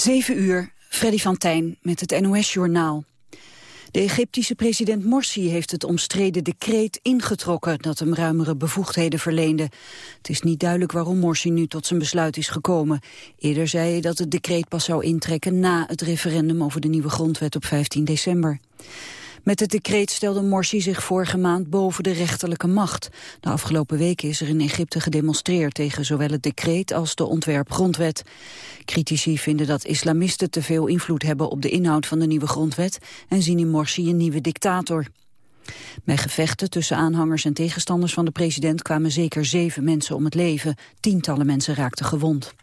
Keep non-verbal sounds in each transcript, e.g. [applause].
7 uur, Freddy van Tijn met het NOS-journaal. De Egyptische president Morsi heeft het omstreden decreet ingetrokken dat hem ruimere bevoegdheden verleende. Het is niet duidelijk waarom Morsi nu tot zijn besluit is gekomen. Eerder zei hij dat het decreet pas zou intrekken na het referendum over de nieuwe grondwet op 15 december. Met het decreet stelde Morsi zich vorige maand boven de rechterlijke macht. De afgelopen weken is er in Egypte gedemonstreerd tegen zowel het decreet als de ontwerpgrondwet. Critici vinden dat islamisten te veel invloed hebben op de inhoud van de nieuwe grondwet en zien in Morsi een nieuwe dictator. Bij gevechten tussen aanhangers en tegenstanders van de president kwamen zeker zeven mensen om het leven. Tientallen mensen raakten gewond.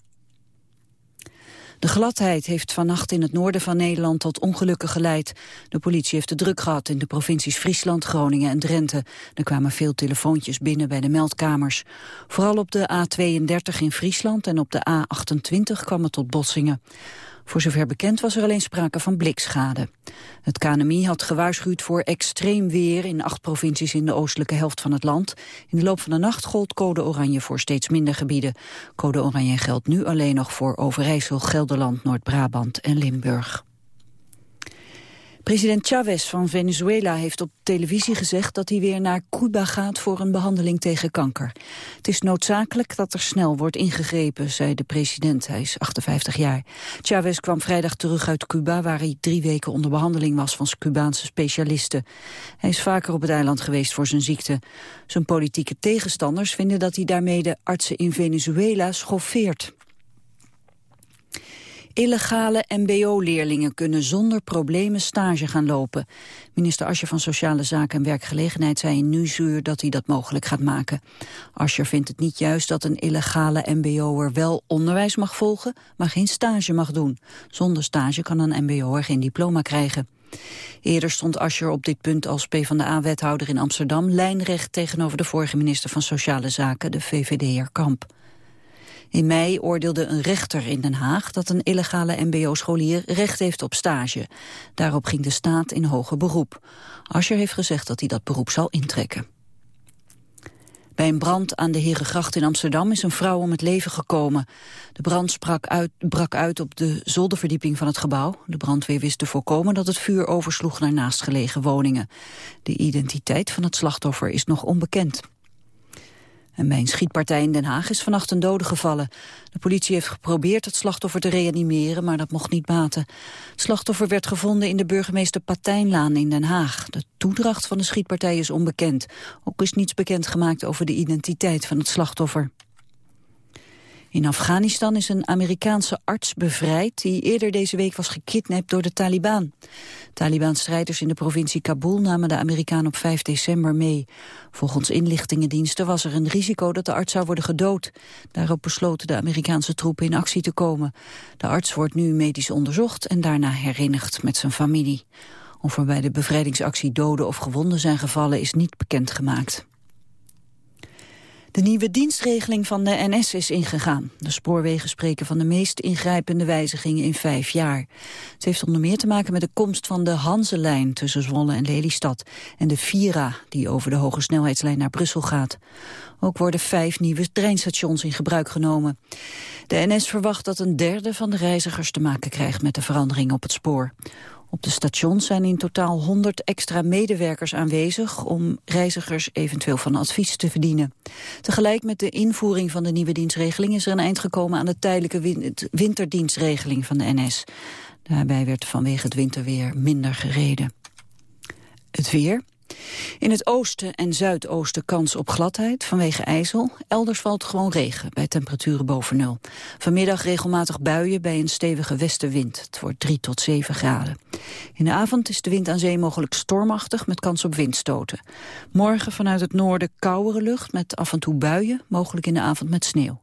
De gladheid heeft vannacht in het noorden van Nederland tot ongelukken geleid. De politie heeft de druk gehad in de provincies Friesland, Groningen en Drenthe. Er kwamen veel telefoontjes binnen bij de meldkamers. Vooral op de A32 in Friesland en op de A28 kwam het tot botsingen. Voor zover bekend was er alleen sprake van blikschade. Het KNMI had gewaarschuwd voor extreem weer in acht provincies in de oostelijke helft van het land. In de loop van de nacht gold code oranje voor steeds minder gebieden. Code oranje geldt nu alleen nog voor Overijssel, Gelderland, Noord-Brabant en Limburg. President Chavez van Venezuela heeft op televisie gezegd dat hij weer naar Cuba gaat voor een behandeling tegen kanker. Het is noodzakelijk dat er snel wordt ingegrepen, zei de president. Hij is 58 jaar. Chavez kwam vrijdag terug uit Cuba, waar hij drie weken onder behandeling was van Cubaanse specialisten. Hij is vaker op het eiland geweest voor zijn ziekte. Zijn politieke tegenstanders vinden dat hij daarmee de artsen in Venezuela schoffeert. Illegale mbo-leerlingen kunnen zonder problemen stage gaan lopen. Minister Ascher van Sociale Zaken en Werkgelegenheid zei in Nieuwsuur dat hij dat mogelijk gaat maken. Ascher vindt het niet juist dat een illegale mbo'er wel onderwijs mag volgen, maar geen stage mag doen. Zonder stage kan een mbo'er geen diploma krijgen. Eerder stond Ascher op dit punt als PvdA-wethouder in Amsterdam lijnrecht tegenover de vorige minister van Sociale Zaken, de VVD'er Kamp. In mei oordeelde een rechter in Den Haag dat een illegale mbo-scholier recht heeft op stage. Daarop ging de staat in hoger beroep. Ascher heeft gezegd dat hij dat beroep zal intrekken. Bij een brand aan de Herengracht in Amsterdam is een vrouw om het leven gekomen. De brand sprak uit, brak uit op de zolderverdieping van het gebouw. De brandweer wist te voorkomen dat het vuur oversloeg naar naastgelegen woningen. De identiteit van het slachtoffer is nog onbekend. En bij schietpartij in Den Haag is vannacht een dode gevallen. De politie heeft geprobeerd het slachtoffer te reanimeren, maar dat mocht niet baten. Het slachtoffer werd gevonden in de burgemeester Patijnlaan in Den Haag. De toedracht van de schietpartij is onbekend. Ook is niets bekend gemaakt over de identiteit van het slachtoffer. In Afghanistan is een Amerikaanse arts bevrijd die eerder deze week was gekidnapt door de Taliban. Taliban-strijders in de provincie Kabul namen de Amerikaan op 5 december mee. Volgens inlichtingendiensten was er een risico dat de arts zou worden gedood. Daarop besloten de Amerikaanse troepen in actie te komen. De arts wordt nu medisch onderzocht en daarna herenigd met zijn familie. Of er bij de bevrijdingsactie doden of gewonden zijn gevallen is niet bekendgemaakt. De nieuwe dienstregeling van de NS is ingegaan. De spoorwegen spreken van de meest ingrijpende wijzigingen in vijf jaar. Het heeft onder meer te maken met de komst van de Hanselijn tussen Zwolle en Lelystad en de Vira die over de hoge snelheidslijn naar Brussel gaat. Ook worden vijf nieuwe treinstations in gebruik genomen. De NS verwacht dat een derde van de reizigers te maken krijgt met de verandering op het spoor. Op de stations zijn in totaal 100 extra medewerkers aanwezig om reizigers eventueel van advies te verdienen. Tegelijk met de invoering van de nieuwe dienstregeling is er een eind gekomen aan de tijdelijke winterdienstregeling van de NS. Daarbij werd vanwege het winterweer minder gereden. Het weer. In het oosten en zuidoosten kans op gladheid vanwege ijzel. Elders valt gewoon regen bij temperaturen boven nul. Vanmiddag regelmatig buien bij een stevige westenwind. Het wordt 3 tot 7 graden. In de avond is de wind aan zee mogelijk stormachtig met kans op windstoten. Morgen vanuit het noorden kouwere lucht met af en toe buien, mogelijk in de avond met sneeuw.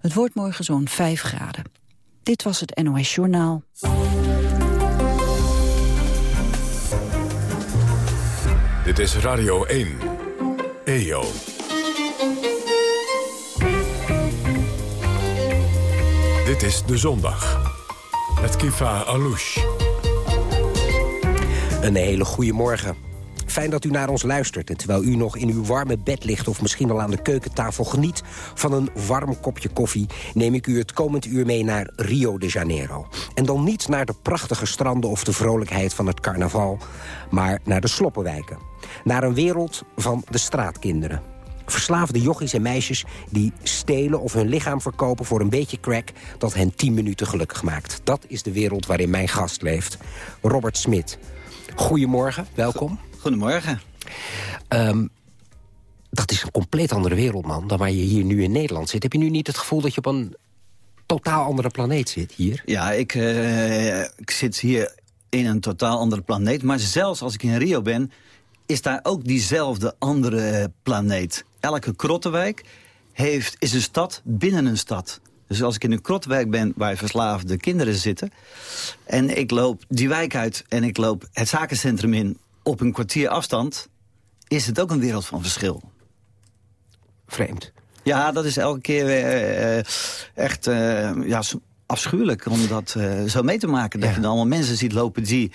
Het wordt morgen zo'n 5 graden. Dit was het NOS Journaal. Dit is Radio 1. EO. Dit is De Zondag. Met Kifa Alouche. Een hele goede morgen. Fijn dat u naar ons luistert. En terwijl u nog in uw warme bed ligt of misschien al aan de keukentafel geniet... van een warm kopje koffie, neem ik u het komend uur mee naar Rio de Janeiro. En dan niet naar de prachtige stranden of de vrolijkheid van het carnaval... maar naar de sloppenwijken. Naar een wereld van de straatkinderen. Verslaafde jochies en meisjes die stelen of hun lichaam verkopen voor een beetje crack... dat hen 10 minuten gelukkig maakt. Dat is de wereld waarin mijn gast leeft. Robert Smit. Goedemorgen, welkom. Goedemorgen. Um, dat is een compleet andere wereld, man, dan waar je hier nu in Nederland zit. Heb je nu niet het gevoel dat je op een totaal andere planeet zit hier? Ja, ik, uh, ik zit hier in een totaal andere planeet. Maar zelfs als ik in Rio ben, is daar ook diezelfde andere planeet. Elke krottenwijk heeft, is een stad binnen een stad. Dus als ik in een krotwijk ben waar verslaafde kinderen zitten... en ik loop die wijk uit en ik loop het zakencentrum in op een kwartier afstand... is het ook een wereld van verschil. Vreemd. Ja, dat is elke keer uh, echt uh, ja, afschuwelijk om dat zo mee te maken. Dat je dan allemaal mensen ziet lopen die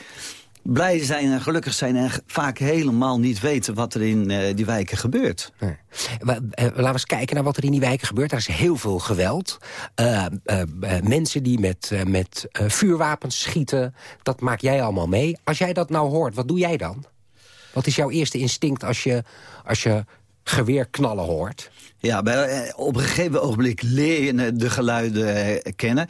blij zijn en gelukkig zijn... en vaak helemaal niet weten wat er in uh, die wijken gebeurt. Nee. Laten we eens kijken naar wat er in die wijken gebeurt. Er is heel veel geweld. Uh, uh, mensen die met, met vuurwapens schieten, dat maak jij allemaal mee. Als jij dat nou hoort, wat doe jij dan? Wat is jouw eerste instinct als je, als je geweerknallen hoort? Ja, bij, op een gegeven ogenblik leer je de geluiden kennen.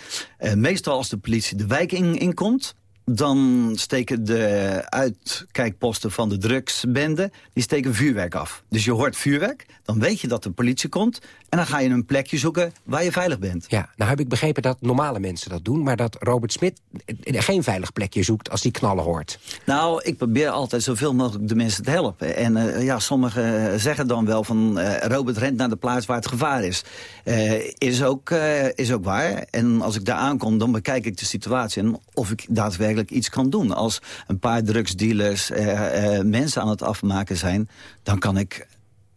meestal als de politie de wijk in, inkomt dan steken de uitkijkposten van de drugsbende... die steken vuurwerk af. Dus je hoort vuurwerk, dan weet je dat de politie komt... en dan ga je een plekje zoeken waar je veilig bent. Ja, nou heb ik begrepen dat normale mensen dat doen... maar dat Robert Smit geen veilig plekje zoekt als die knallen hoort. Nou, ik probeer altijd zoveel mogelijk de mensen te helpen. En uh, ja, sommigen zeggen dan wel van... Uh, Robert rent naar de plaats waar het gevaar is. Uh, is, ook, is ook waar. En als ik daar aankom, dan bekijk ik de situatie... en of ik daadwerkelijk iets kan doen. Als een paar drugsdealers uh, mensen aan het afmaken zijn... dan kan ik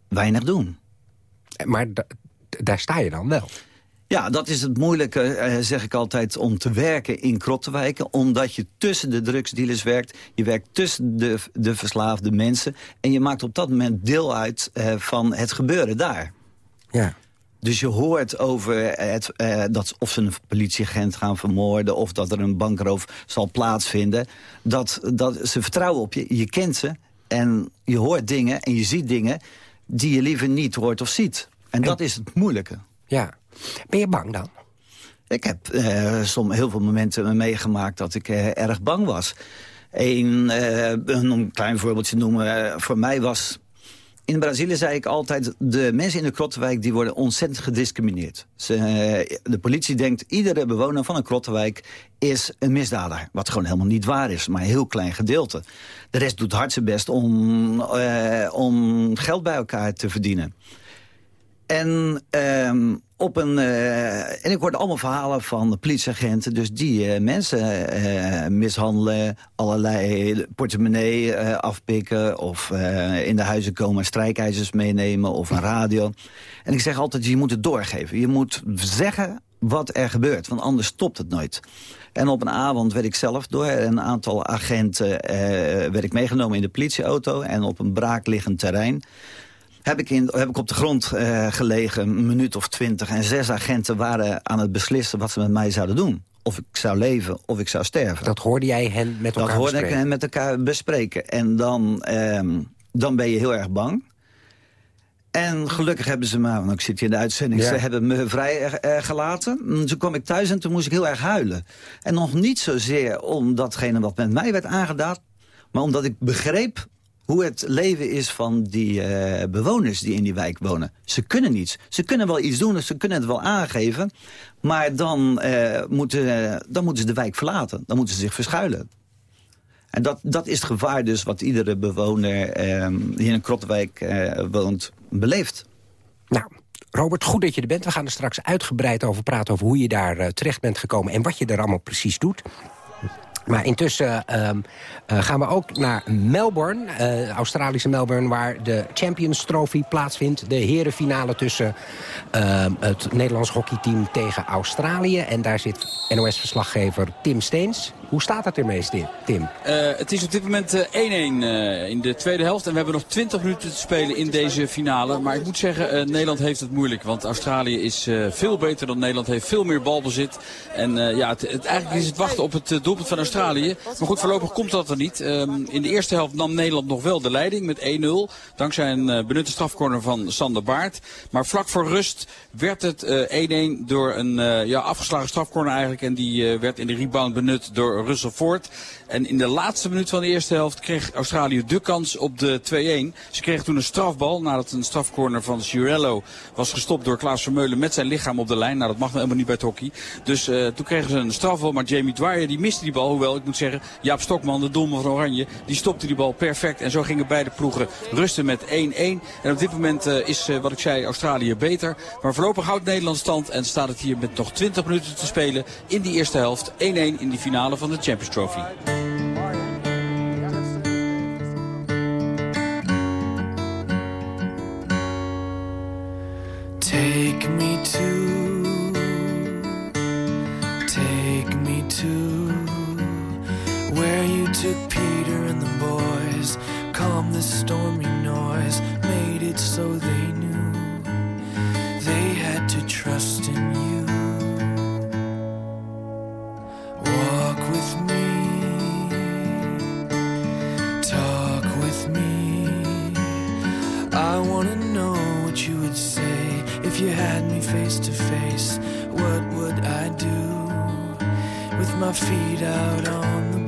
weinig doen. Maar daar sta je dan wel? Ja, dat is het moeilijke, eh, zeg ik altijd, om te werken in krottenwijken. Omdat je tussen de drugsdealers werkt. Je werkt tussen de, de verslaafde mensen. En je maakt op dat moment deel uit eh, van het gebeuren daar. Ja. Dus je hoort over het, uh, dat of ze een politieagent gaan vermoorden... of dat er een bankroof zal plaatsvinden. Dat, dat ze vertrouwen op je, je kent ze... en je hoort dingen en je ziet dingen die je liever niet hoort of ziet. En, dat is het moeilijke. Ja. Ben je bang dan? Ik heb som, heel veel momenten meegemaakt dat ik uh, erg bang was. Een, een klein voorbeeldje noemen. voor mij was in Brazilië zei ik altijd, de mensen in de Krottenwijk die worden ontzettend gediscrimineerd. Ze, de politie denkt, iedere bewoner van een Krottenwijk is een misdadiger. Wat gewoon helemaal niet waar is, maar een heel klein gedeelte. De rest doet hard zijn best om, uh, om geld bij elkaar te verdienen. En um, op een, uh, en ik hoorde allemaal verhalen van politieagenten... dus die uh, mensen uh, mishandelen, allerlei portemonnee afpikken... of in de huizen komen strijkijzers meenemen of een radio. En ik zeg altijd, je moet het doorgeven. Je moet zeggen wat er gebeurt, want anders stopt het nooit. En op een avond werd ik zelf door een aantal agenten... werd ik meegenomen in de politieauto en op een braakliggend terrein heb ik, in, heb ik op de grond uh, gelegen, een minuut of twintig... en zes agenten waren aan het beslissen wat ze met mij zouden doen. Of ik zou leven, of ik zou sterven. Dat hoorde jij hen met elkaar Dat hoorde ik hen met elkaar bespreken. En dan, um, dan ben je heel erg bang. En gelukkig hebben ze me, want ik zit hier in de uitzending... Ja. ze hebben me vrij uh, gelaten. Toen kwam ik thuis en toen moest ik heel erg huilen. En nog niet zozeer om datgene wat met mij werd aangedaan... maar omdat ik begreep hoe het leven is van die uh, bewoners die in die wijk wonen. Ze kunnen niets. Ze kunnen wel iets doen, ze kunnen het wel aangeven... maar dan, uh, moeten, dan moeten ze de wijk verlaten. Dan moeten ze zich verschuilen. En dat, dat is het gevaar dus wat iedere bewoner uh, die in een krotwijk woont beleeft. Nou, Robert, goed dat je er bent. We gaan er straks uitgebreid over praten... over hoe je daar terecht bent gekomen en wat je er allemaal precies doet. Maar intussen ehm, eh, gaan we ook naar Melbourne, uh, Australische Melbourne... waar de Champions Trophy plaatsvindt. De herenfinale tussen ehm, het Nederlands hockeyteam tegen Australië. En daar zit NOS-verslaggever Tim Steens. Hoe staat het ermee, Tim? Uh, het is op dit moment 1-1 in de tweede helft. En we hebben nog 20 minuten te spelen in deze finale. Maar ik moet zeggen, Nederland heeft het moeilijk. Want Australië is veel beter dan Nederland. Heeft veel meer balbezit. En ja, het, eigenlijk is het wachten op het doelpunt van Australië Australië. Maar goed, voorlopig komt dat er niet. Um, in de eerste helft nam Nederland nog wel de leiding met 1-0. Dankzij een uh, benutte strafcorner van Sander Baart. Maar vlak voor rust werd het 1-1 uh, door een uh, ja, afgeslagen strafcorner eigenlijk. En die werd in de rebound benut door Russell Ford. En in de laatste minuut van de eerste helft kreeg Australië de kans op de 2-1. Ze kregen toen een strafbal nadat een strafcorner van Ciurello was gestopt door Klaas Vermeulen met zijn lichaam op de lijn. Nou, dat mag nou helemaal niet bij het hockey. Dus toen kregen ze een strafbal, maar Jamie Dwyer die miste die bal. Hoewel, ik moet zeggen, Jaap Stokman, de doelman van Oranje, die stopte die bal perfect. En zo gingen beide ploegen rusten met 1-1. En op dit moment uh, is, uh, wat ik zei, Australië beter. Maar voorlopig houdt Nederland stand en staat het hier met nog 20 minuten te spelen in die eerste helft. 1-1 in die finale van de Champions Trophy. Take me to, take me to took Peter and the boys, calmed the stormy noise, made it so they knew they had to trust in you. Walk with me, talk with me. I wanna know what you would say if you had me face to face. What would I do with my feet out on the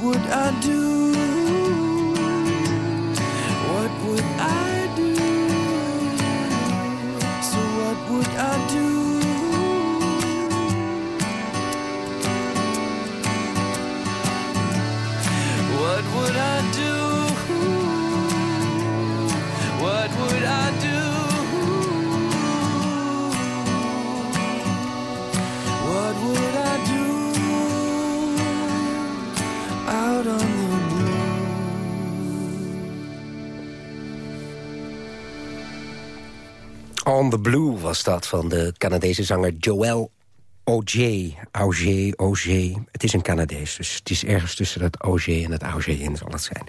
would I do? The Blue was dat van de Canadese zanger Joël Auger. Auger, Auger. Het is een Canadees, dus het is ergens tussen het Auger en het Auger in zal het zijn.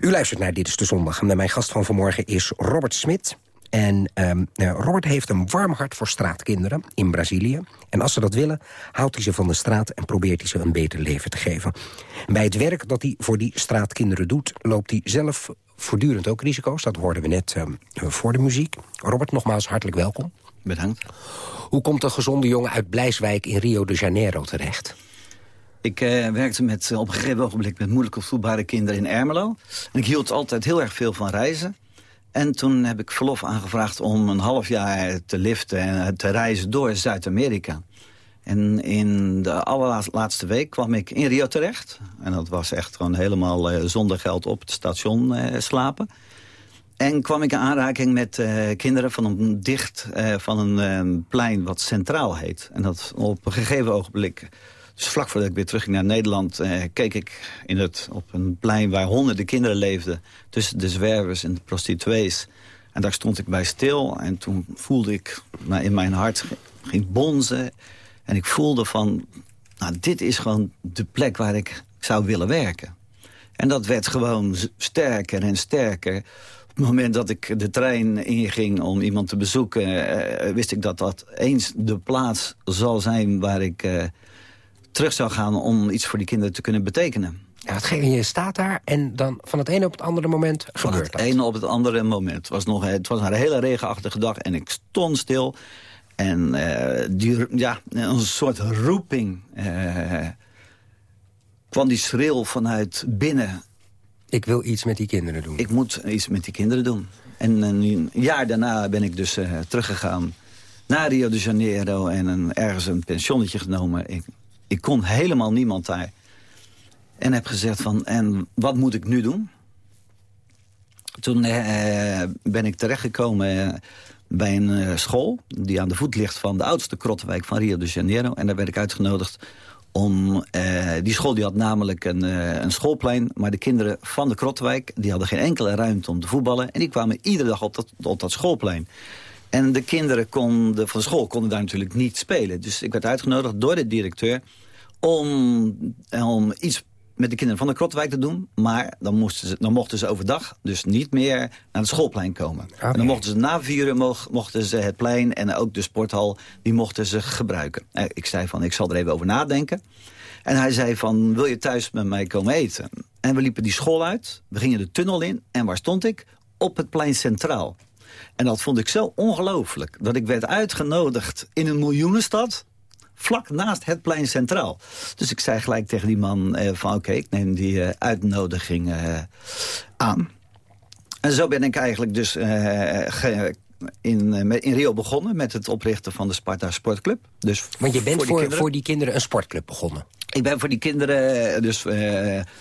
U luistert naar Dit is de Zondag. En mijn gast van vanmorgen is Robert Smit. En ehm, eh, Robert heeft een warm hart voor straatkinderen in Brazilië. En als ze dat willen, haalt hij ze van de straat... en probeert hij ze een beter leven te geven. En bij het werk dat hij voor die straatkinderen doet... loopt hij zelf voortdurend ook risico's. Dat hoorden we net ehm, voor de muziek. Robert, nogmaals hartelijk welkom. Bedankt. Hoe komt een gezonde jongen uit Blijswijk in Rio de Janeiro terecht? Ik eh, werkte met, op een gegeven ogenblik met moeilijk opvoedbare kinderen in Ermelo. En ik hield altijd heel erg veel van reizen. En toen heb ik verlof aangevraagd om een half jaar te liften en te reizen door Zuid-Amerika. En in de allerlaatste week kwam ik in Rio terecht. En dat was echt gewoon helemaal uh, zonder geld op het station uh, slapen. En kwam ik in aanraking met uh, kinderen van een dicht van een plein wat centraal heet. En dat op een gegeven ogenblik, dus vlak voordat ik weer terugging naar Nederland... keek ik in het, op een plein waar honderden kinderen leefden... tussen de zwervers en de prostituees. En daar stond ik bij stil. En toen voelde ik nou, in mijn hart ging bonzen... En ik voelde van, nou, dit is gewoon de plek waar ik zou willen werken. En dat werd gewoon sterker en sterker. Op het moment dat ik de trein inging om iemand te bezoeken... Eh, wist ik dat dat eens de plaats zal zijn waar ik uh, terug zou gaan... om iets voor die kinderen te kunnen betekenen. Ja, het je staat daar en dan van het ene op het andere moment gebeurt van het ene op het andere moment. Het was, nog, het was een hele regenachtige dag en ik stond stil... En uh, die, ja, een soort roeping uh, kwam die schril vanuit binnen. Ik wil iets met die kinderen doen. Ik moet iets met die kinderen doen. En een jaar daarna ben ik dus uh, teruggegaan naar Rio de Janeiro... en een, ergens een pensionnetje genomen. Ik, ik kon helemaal niemand daar. En heb gezegd van, en wat moet ik nu doen? Toen ben ik terechtgekomen bij een uh, school die aan de voet ligt van de oudste krottenwijk van Rio de Janeiro. En daar werd ik uitgenodigd om... Uh, die school die had namelijk een, uh, een schoolplein... maar de kinderen van de krottenwijk die hadden geen enkele ruimte om te voetballen... en die kwamen iedere dag op dat, op dat schoolplein. En de kinderen konden, van school konden daar natuurlijk niet spelen. Dus ik werd uitgenodigd door de directeur om, om iets met de kinderen van de Krotwijk te doen. Maar dan, moesten ze, dan mochten ze overdag dus niet meer naar het schoolplein komen. En dan mochten ze na vier uur mochten ze het plein en ook de sporthal... die mochten ze gebruiken. Eh, ik zei van, ik zal er even over nadenken. En hij zei van, wil je thuis met mij komen eten? En we liepen die school uit, we gingen de tunnel in. En waar stond ik? Op het plein Centraal. En dat vond ik zo ongelooflijk. Dat ik werd uitgenodigd in een miljoenenstad vlak naast het plein centraal. Dus ik zei gelijk tegen die man eh, van oké, ik neem die uh, uitnodiging uh, aan. En zo ben ik eigenlijk dus in, in Rio begonnen met het oprichten van de Sparta Sportclub. Dus Want je bent voor, voor, die kinderen een sportclub begonnen? Ik ben voor die kinderen dus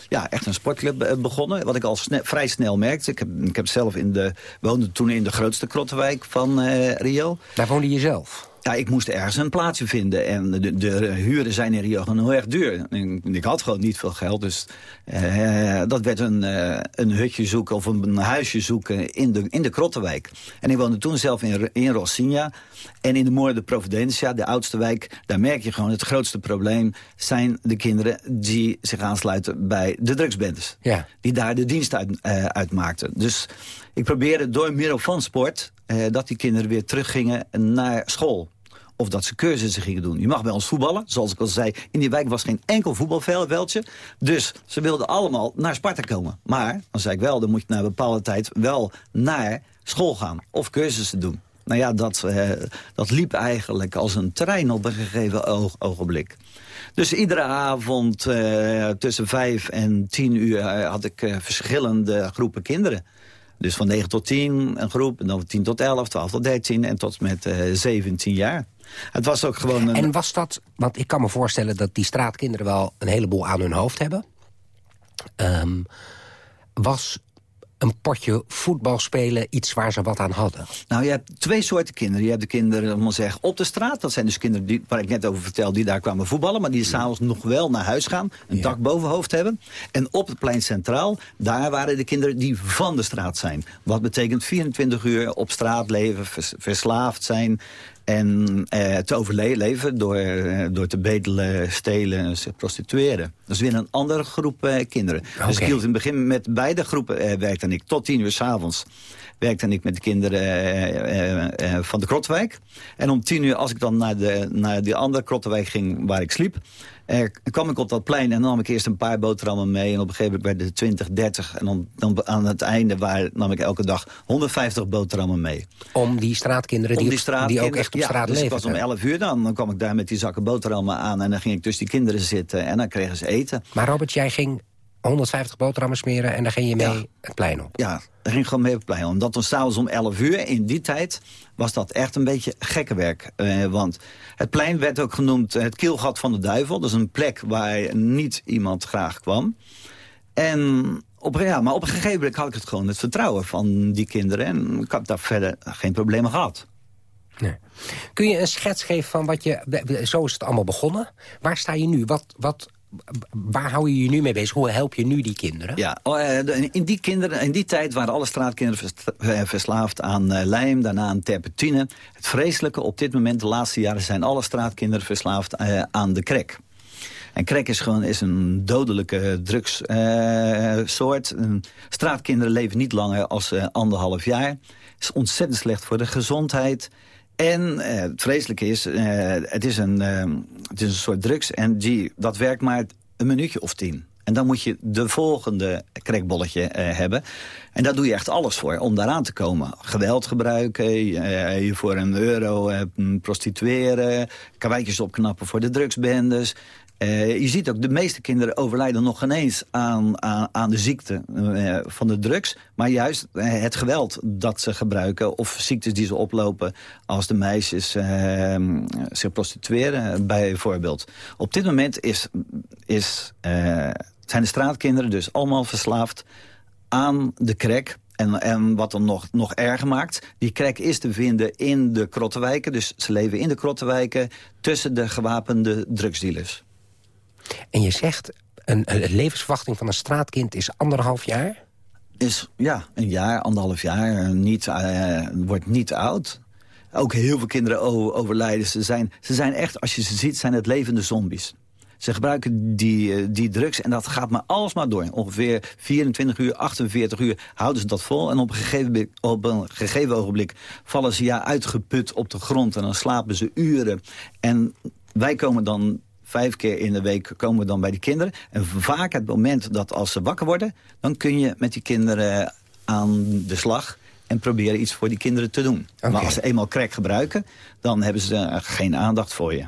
ja, echt een sportclub begonnen. Wat ik al vrij snel merkte. Ik heb, ik heb zelf in de, woonde toen in de grootste krottenwijk van Rio. Daar woonde je zelf? Ja, ik moest ergens een plaatsje vinden. En de, de huren zijn in Rio gewoon heel erg duur. En ik had gewoon niet veel geld. Dus uh, dat werd een, uh, een hutje zoeken of een, huisje zoeken in de, in de Krottenwijk. En ik woonde toen zelf in, in. En in de Moorde Providencia, de oudste wijk... daar merk je gewoon het grootste probleem... zijn de kinderen die zich aansluiten bij de drugsbendes. Ja. Die daar de dienst uit, uh, uitmaakten. Dus ik probeerde door middel van sport... dat die kinderen weer teruggingen naar school of dat ze cursussen gingen doen. Je mag bij ons voetballen, zoals ik al zei. In die wijk was geen enkel voetbalveldje. Dus ze wilden allemaal naar Sparta komen. Maar, dan zei ik wel, dan moet je na een bepaalde tijd wel naar school gaan. Of cursussen doen. Nou ja, dat, eh, dat liep eigenlijk als een trein op een gegeven ogenblik. Dus iedere avond uh, tussen vijf en tien uur uh, had ik uh, verschillende groepen kinderen. Dus van 9 tot 10 een groep, en dan van 10 tot 11, 12 tot 13 en tot met 17 jaar. Het was ook gewoon een... En was dat, want ik kan me voorstellen dat die straatkinderen wel een heleboel aan hun hoofd hebben. Um, was een potje voetbal spelen iets waar ze wat aan hadden? Nou, je hebt twee soorten kinderen. Je hebt de kinderen, om zeggen, op de straat. Dat zijn dus kinderen die, waar ik net over vertelde, die daar kwamen voetballen... maar die s'avonds nog wel naar huis gaan, een dak boven hoofd hebben. En op het plein centraal, daar waren de kinderen die van de straat zijn. Wat betekent 24 uur op straat leven, verslaafd zijn... En eh, te overleven door, eh, door te bedelen, stelen prostitueren. Dat is weer een andere groep eh, kinderen. Okay. Dus ik hield in het begin met beide groepen eh, werkte ik tot tien uur s'avonds werkte ik met de kinderen eh, eh, eh, van de Krotwijk. En om tien uur, als ik dan naar, de, naar die andere Krotwijk ging waar ik sliep... Kwam ik op dat plein en dan nam ik eerst een paar boterhammen mee. En op een gegeven moment werden het 20, 30. En dan, dan aan het einde waar, nam ik elke dag 150 boterhammen mee. Om die straatkinderen Om die, ook echt op ja, straat dus leven. ik was om 11 uur dan. Dan kwam ik daar met die zakken boterhammen aan. En dan ging ik tussen die kinderen zitten. En dan kregen ze eten. Maar Robert, jij ging 150 boterhammen smeren en dan ging je mee Ja. het plein op. Ja, daar ging gewoon mee op het plein. Omdat dan s'avonds om 11 uur, in die tijd, was dat echt een beetje gekke werk. Eh, want het plein werd ook genoemd het keelgat van de duivel. Dat is een plek waar niet iemand graag kwam. En op, ja, maar op een gegeven moment had ik het gewoon het vertrouwen van die kinderen. En ik heb daar verder geen problemen gehad. Nee. Kun je een schets geven van wat je... Zo is het allemaal begonnen. Waar sta je nu? Wat, wat, waar hou je je nu mee bezig? Hoe help je nu die kinderen? Ja, oh, eh, in die, kinderen, in die tijd waren alle straatkinderen eh, verslaafd aan eh, lijm, daarna aan terpentine. Het vreselijke op dit moment, de laatste jaren, zijn alle straatkinderen verslaafd aan de crack. En crack is gewoon is een dodelijke drugssoort. straatkinderen leven niet langer als anderhalf jaar. is ontzettend slecht voor de gezondheid. En eh, het vreselijke is, eh, het, is een, eh, het is een soort drugs en die, dat werkt maar een minuutje of tien. En dan moet je de volgende crackbolletje hebben. En daar doe je echt alles voor, om daaraan te komen. Geweld gebruiken, je voor een euro prostitueren... karweitjes opknappen voor de drugsbendes... Eh, je ziet ook, de meeste kinderen overlijden nog geen eens aan, aan, de ziekte eh, van de drugs. Maar juist eh, het geweld dat ze gebruiken. Of ziektes die ze oplopen als de meisjes eh, zich prostitueren bijvoorbeeld. Op dit moment is, is, zijn de straatkinderen dus allemaal verslaafd aan de crack. En, en wat dan nog, nog erger maakt, die crack is te vinden in de krottenwijken. Dus ze leven in de krottenwijken tussen de gewapende drugsdealers. En je zegt, een, een levensverwachting van een straatkind is anderhalf jaar? is ja, een jaar, anderhalf jaar, niet, eh, wordt niet oud. Ook heel veel kinderen overlijden. Ze zijn, ze zijn echt, als je ze ziet, zijn het levende zombies. Ze gebruiken die, eh, die drugs en dat gaat maar alsmaar door. Ongeveer 24 uur, 48 uur houden ze dat vol. En op een gegeven, op een gegeven ogenblik vallen ze ja uitgeput op de grond. En dan slapen ze uren. En wij komen dan vijf keer in de week komen we dan bij die kinderen. En vaak het moment dat als ze wakker worden... dan kun je met die kinderen aan de slag en proberen iets voor die kinderen te doen. Maar als ze eenmaal crack gebruiken, dan hebben ze eh, geen aandacht voor je.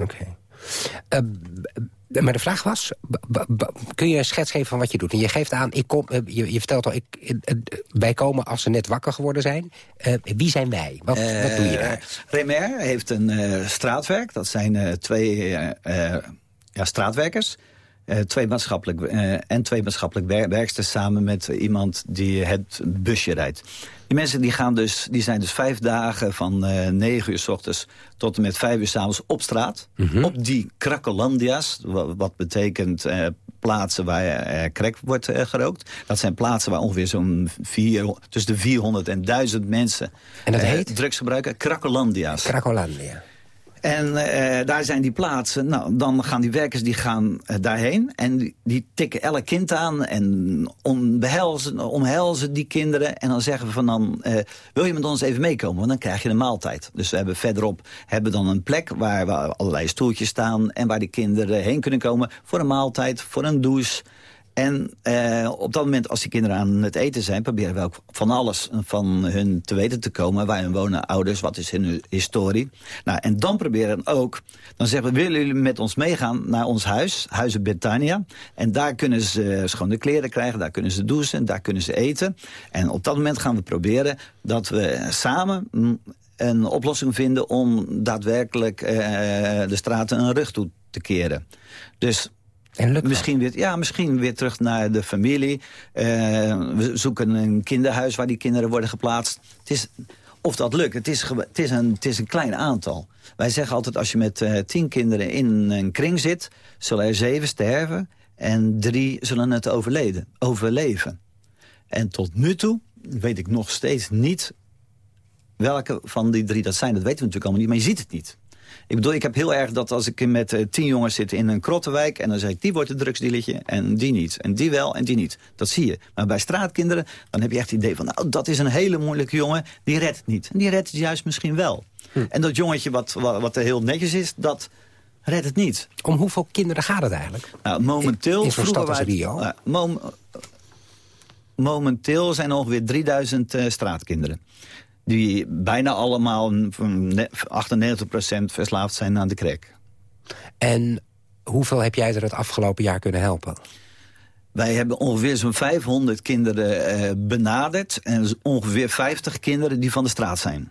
Oké. Eh, maar de vraag was, kun je een schets geven van wat je doet? En je geeft aan, ik kom, eh, je, je vertelt al, ik, eh, eh, wij komen als ze net wakker geworden zijn. Wie zijn wij? Wat, wat doe je daar? Remer heeft een straatwerk. Dat zijn twee ja, straatwerkers. Eh, twee maatschappelijk, eh, en twee maatschappelijk wer- werksters samen met iemand die het busje rijdt. Die mensen die gaan dus, die zijn dus vijf dagen van eh 9 uur s ochtends tot en met vijf uur s avonds op straat. Op die Krakolandia's, wa- wat betekent plaatsen waar crack wordt gerookt. Dat zijn plaatsen waar ongeveer zo'n vier- tussen de 400 en 1000 mensen En dat heet? drugs gebruiken. Krakolandia's. Krakolandia. En eh, daar zijn die plaatsen. Nou, dan gaan die werkers die gaan eh, daarheen. En die, tikken elk kind aan. En om, behelzen, omhelzen die kinderen. En dan zeggen we van dan... eh, wil je met ons even meekomen? Want dan krijg je een maaltijd. Dus we hebben verderop hebben dan een plek waar, waar allerlei stoeltjes staan. En waar die kinderen heen kunnen komen. Voor een maaltijd, voor een douche. En eh, op dat moment, als die kinderen aan het eten zijn... proberen we ook van alles van hun te weten te komen. Waar hun wonen, ouders, wat is hun historie. Nou, en dan proberen we ook... dan zeggen we, willen jullie met ons meegaan naar ons huis? Huizen Betania. En daar kunnen ze schone kleren krijgen, daar kunnen ze douchen... daar kunnen ze eten. En op dat moment gaan we proberen dat we samen... mm, een oplossing vinden om daadwerkelijk eh, de straten een rug toe te keren. Dus En lukt? Misschien weer, ja, misschien weer terug naar de familie. Eh, we zoeken een kinderhuis waar die kinderen worden geplaatst. Het is, of dat lukt, het is, het, is een, het is een klein aantal. Wij zeggen altijd, als je met eh, tien kinderen in een kring zit... zullen er zeven sterven en drie zullen het overleden, overleven. En tot nu toe weet ik nog steeds niet welke van die drie dat zijn. Dat weten we natuurlijk allemaal niet, maar je ziet het niet. Ik bedoel, ik heb heel erg dat als ik met eh, tien jongens zit in een krottenwijk... en dan zeg ik, die wordt een drugsdealertje en die niet. En die wel en die niet. Dat zie je. Maar bij straatkinderen, dan heb je echt het idee van... nou, dat is een hele moeilijke jongen, die redt het niet. En die redt het juist misschien wel. En dat jongetje wat, wat, wat er heel netjes is, dat redt het niet. Om hoeveel kinderen gaat het eigenlijk? Nou, momenteel... In- zo'n stad als waren- Rio? Nou, mom- momenteel zijn er ongeveer 3000 eh, straatkinderen. Die bijna allemaal, mm, ne- 98% verslaafd zijn aan de crack. En hoeveel heb jij er het afgelopen jaar kunnen helpen? Wij hebben ongeveer zo'n 500 kinderen eh, benaderd. En ongeveer 50 kinderen die van de straat zijn.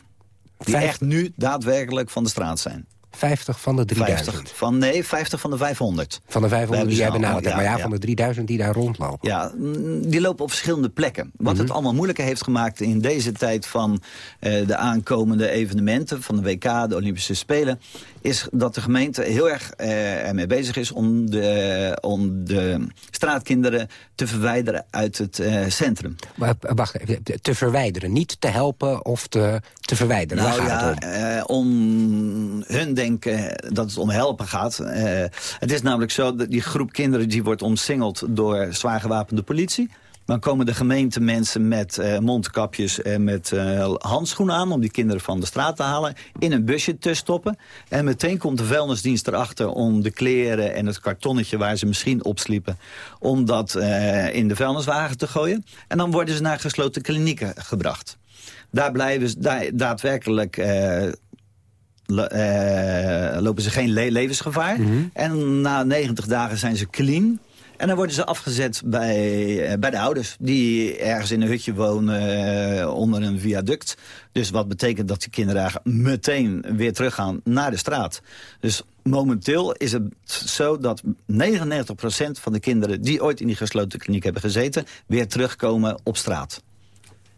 Die Vijf- echt nu daadwerkelijk van de straat zijn. 50 van de 3000. 50 van, nee, 50 van de 500. Van de 500 die jij benaderd hebt. Maar ja, ja, van de 3000 die daar rondlopen. Ja, mm, die lopen op verschillende plekken. Wat Mhm. het allemaal moeilijker heeft gemaakt in deze tijd van eh, de aankomende evenementen... van de WK, de Olympische Spelen... is dat de gemeente heel erg eh, ermee bezig is om de, om de straatkinderen te verwijderen uit het eh, centrum. Maar, wacht even, te- verwijderen. Niet te helpen of te, te verwijderen. Nou ja, eh, om hun denken dat het om helpen gaat. Eh, het is namelijk zo dat die groep kinderen die wordt omsingeld door zwaar gewapende politie. Dan komen de gemeentemensen met eh, mondkapjes en met eh, handschoenen aan... om die kinderen van de straat te halen, in een busje te stoppen. En meteen komt de vuilnisdienst erachter om de kleren en het kartonnetje... waar ze misschien op sliepen, om dat eh, in de vuilniswagen te gooien. En dan worden ze naar gesloten klinieken gebracht. Daar blijven ze daar, daadwerkelijk... lo- lopen ze geen le- levensgevaar. En na 90 dagen zijn ze clean. En dan worden ze afgezet bij, eh, bij de ouders. Die ergens in een hutje wonen eh, onder een viaduct. Dus wat betekent dat die kinderen meteen weer teruggaan naar de straat. Dus momenteel is het zo dat 99% van de kinderen... die ooit in die gesloten kliniek hebben gezeten... weer terugkomen op straat.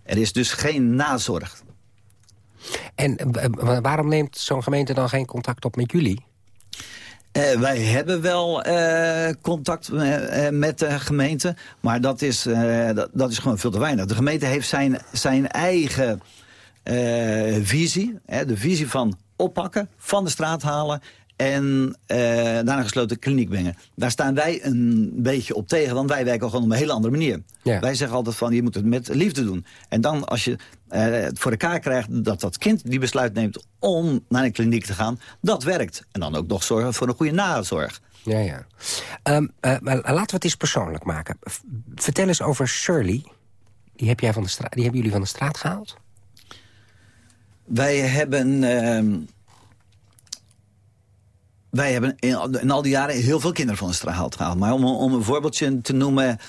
Er is dus geen nazorg. En eh, waarom neemt zo'n gemeente dan geen contact op met jullie? Eh, wij hebben wel eh, contact eh, met de gemeente, maar dat is, dat, dat is gewoon veel te weinig. De gemeente heeft zijn, zijn eigen visie, hè, de visie van oppakken, van de straat halen en naar een gesloten kliniek brengen. Daar staan wij een beetje op tegen, want wij werken gewoon op een hele andere manier. Ja. Wij zeggen altijd van, je moet het met liefde doen. En dan als je het voor elkaar krijgt dat dat kind die besluit neemt om naar een kliniek te gaan, dat werkt. En dan ook nog zorgen voor een goede nazorg. Ja, ja. Maar laten we het eens persoonlijk maken. Vertel eens over Shirley. Die, heb jij van de straat, die hebben jullie van de straat gehaald? Wij hebben... ehm, wij hebben in, al- in al die jaren heel veel kinderen van de straat gehaald. Maar om, om een voorbeeldje te noemen...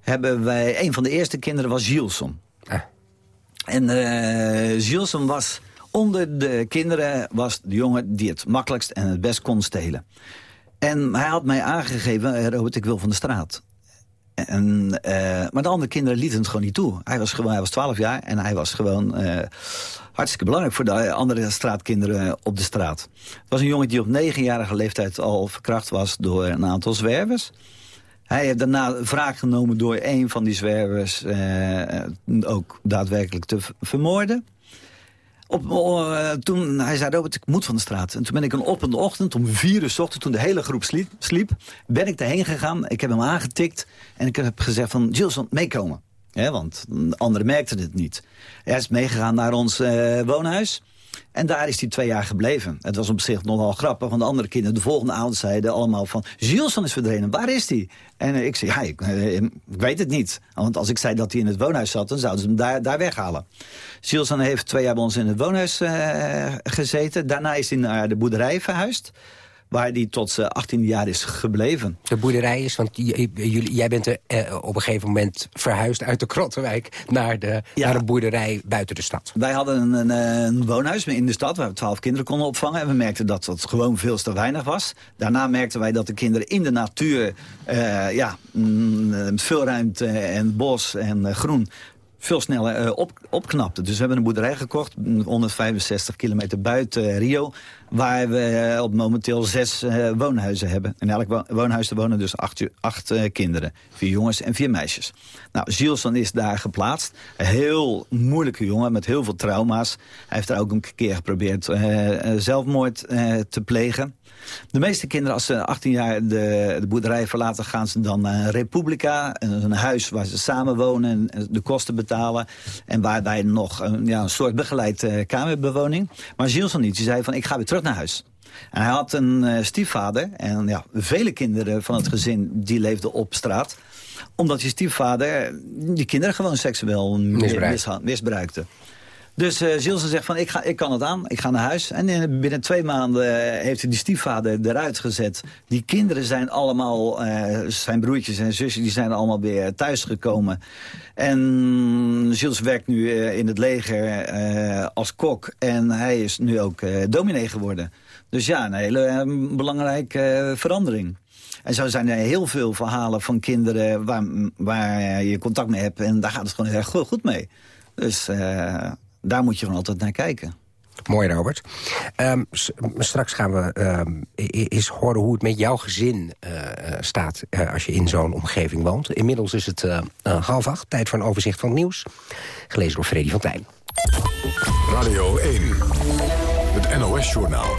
hebben wij... Een van de eerste kinderen was Gilson. En eh Gilson was... Onder de kinderen was de jongen die het makkelijkst en het best kon stelen. En hij had mij aangegeven... eh, Robert, ik wil van de straat. En, eh, maar de andere kinderen lieten het gewoon niet toe. Hij was, gewoon, hij was 12 jaar en hij was gewoon hartstikke belangrijk voor de andere straatkinderen op de straat. Het was een jongen die op negenjarige leeftijd al verkracht was door een aantal zwervers. Hij heeft daarna wraak genomen door een van die zwervers eh, ook daadwerkelijk te vermoorden. Op, eh, toen, hij zei, Robert, ik moet van de straat. En toen ben ik een op een ochtend om vier uur 's ochtends, toen de hele groep sliep, ben ik daarheen gegaan. Ik heb hem aangetikt en ik heb gezegd van, Gilson, meekomen. Hè, want anderen merkten het niet. Hij is meegegaan naar ons eh, woonhuis. En daar is hij twee jaar gebleven. Het was op zich nogal grappig, want de andere kinderen de volgende avond zeiden allemaal van... Gilson is verdwenen, waar is hij? En eh, ik zei, ja, ik, eh, ik weet het niet. Want als ik zei dat hij in het woonhuis zat, dan zouden ze hem daar, daar weghalen. Gilson heeft twee jaar bij ons in het woonhuis eh, gezeten. Daarna is hij naar de boerderij verhuisd. Waar hij tot zijn 18e jaar is gebleven. De boerderij is, want jullie, jij bent er, eh, op een gegeven moment verhuisd uit de Krottenwijk... naar, de, Ja. naar een boerderij buiten de stad. Wij hadden een, een, een woonhuis in de stad waar we twaalf kinderen konden opvangen. En we merkten dat dat gewoon veel te weinig was. Daarna merkten wij dat de kinderen in de natuur, eh, ja, mm, veel ruimte en bos en eh, groen veel sneller eh, op, opknapte. Dus we hebben een boerderij gekocht, 165 kilometer buiten Rio... waar we eh, op momenteel zes uh, woonhuizen hebben. In elk woonhuis wonen dus acht, acht kinderen. Vier jongens en vier meisjes. Nou, Gilson is daar geplaatst. Een heel moeilijke jongen met heel veel trauma's. Hij heeft daar ook een keer geprobeerd zelfmoord te plegen. De meeste kinderen, als ze 18 jaar de, de boerderij verlaten... gaan ze dan naar een republica, een huis waar ze samen wonen... en de kosten betalen. En waarbij nog een, ja, een soort begeleid uh, kamerbewoning. Maar Gilles niet. Hij zei van, ik ga weer terug naar huis. En hij had een uh, stiefvader. En ja, vele kinderen van het gezin die leefden op straat omdat je stiefvader die kinderen gewoon seksueel misbruikte. Dus uh, zegt van, ik, ga, ik kan het aan, ik ga naar huis. En binnen twee maanden uh, heeft hij die stiefvader eruit gezet. Die kinderen zijn allemaal, zijn broertjes en zusjes, die zijn allemaal weer thuisgekomen. En Gilles werkt nu in het leger als kok. En hij is nu ook dominee geworden. Dus ja, een hele belangrijke verandering. En zo zijn er heel veel verhalen van kinderen waar, waar je contact mee hebt. En daar gaat het gewoon heel goed mee. Dus daar moet je gewoon altijd naar kijken. Mooi, Robert. Um, straks gaan we um, eens horen hoe het met jouw gezin uh, staat... Uh, als je in zo'n omgeving woont. Inmiddels is het uh, half acht, tijd voor een overzicht van het nieuws. Gelezen door Freddy van Tijn. Radio 1, het NOS-journaal.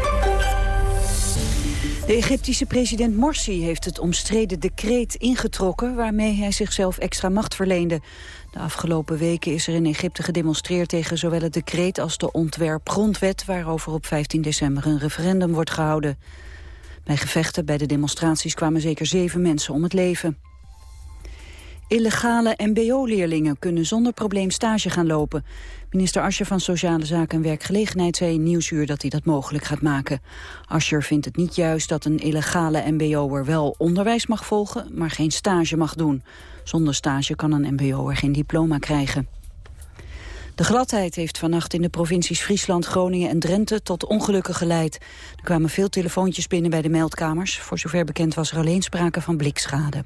De Egyptische president Morsi heeft het omstreden decreet ingetrokken... waarmee hij zichzelf extra macht verleende. De afgelopen weken is er in Egypte gedemonstreerd tegen zowel het decreet als de ontwerp-grondwet... waarover op 15 december een referendum wordt gehouden. Bij gevechten bij de demonstraties kwamen zeker zeven mensen om het leven. Illegale mbo-leerlingen kunnen zonder probleem stage gaan lopen. Minister Ascher van Sociale Zaken en Werkgelegenheid zei in Nieuwsuur dat hij dat mogelijk gaat maken. Ascher vindt het niet juist dat een illegale mbo'er wel onderwijs mag volgen, maar geen stage mag doen. Zonder stage kan een mbo'er geen diploma krijgen. De gladheid heeft vannacht in de provincies Friesland, Groningen en Drenthe tot ongelukken geleid. Er kwamen veel telefoontjes binnen bij de meldkamers. Voor zover bekend was er alleen sprake van blikschade.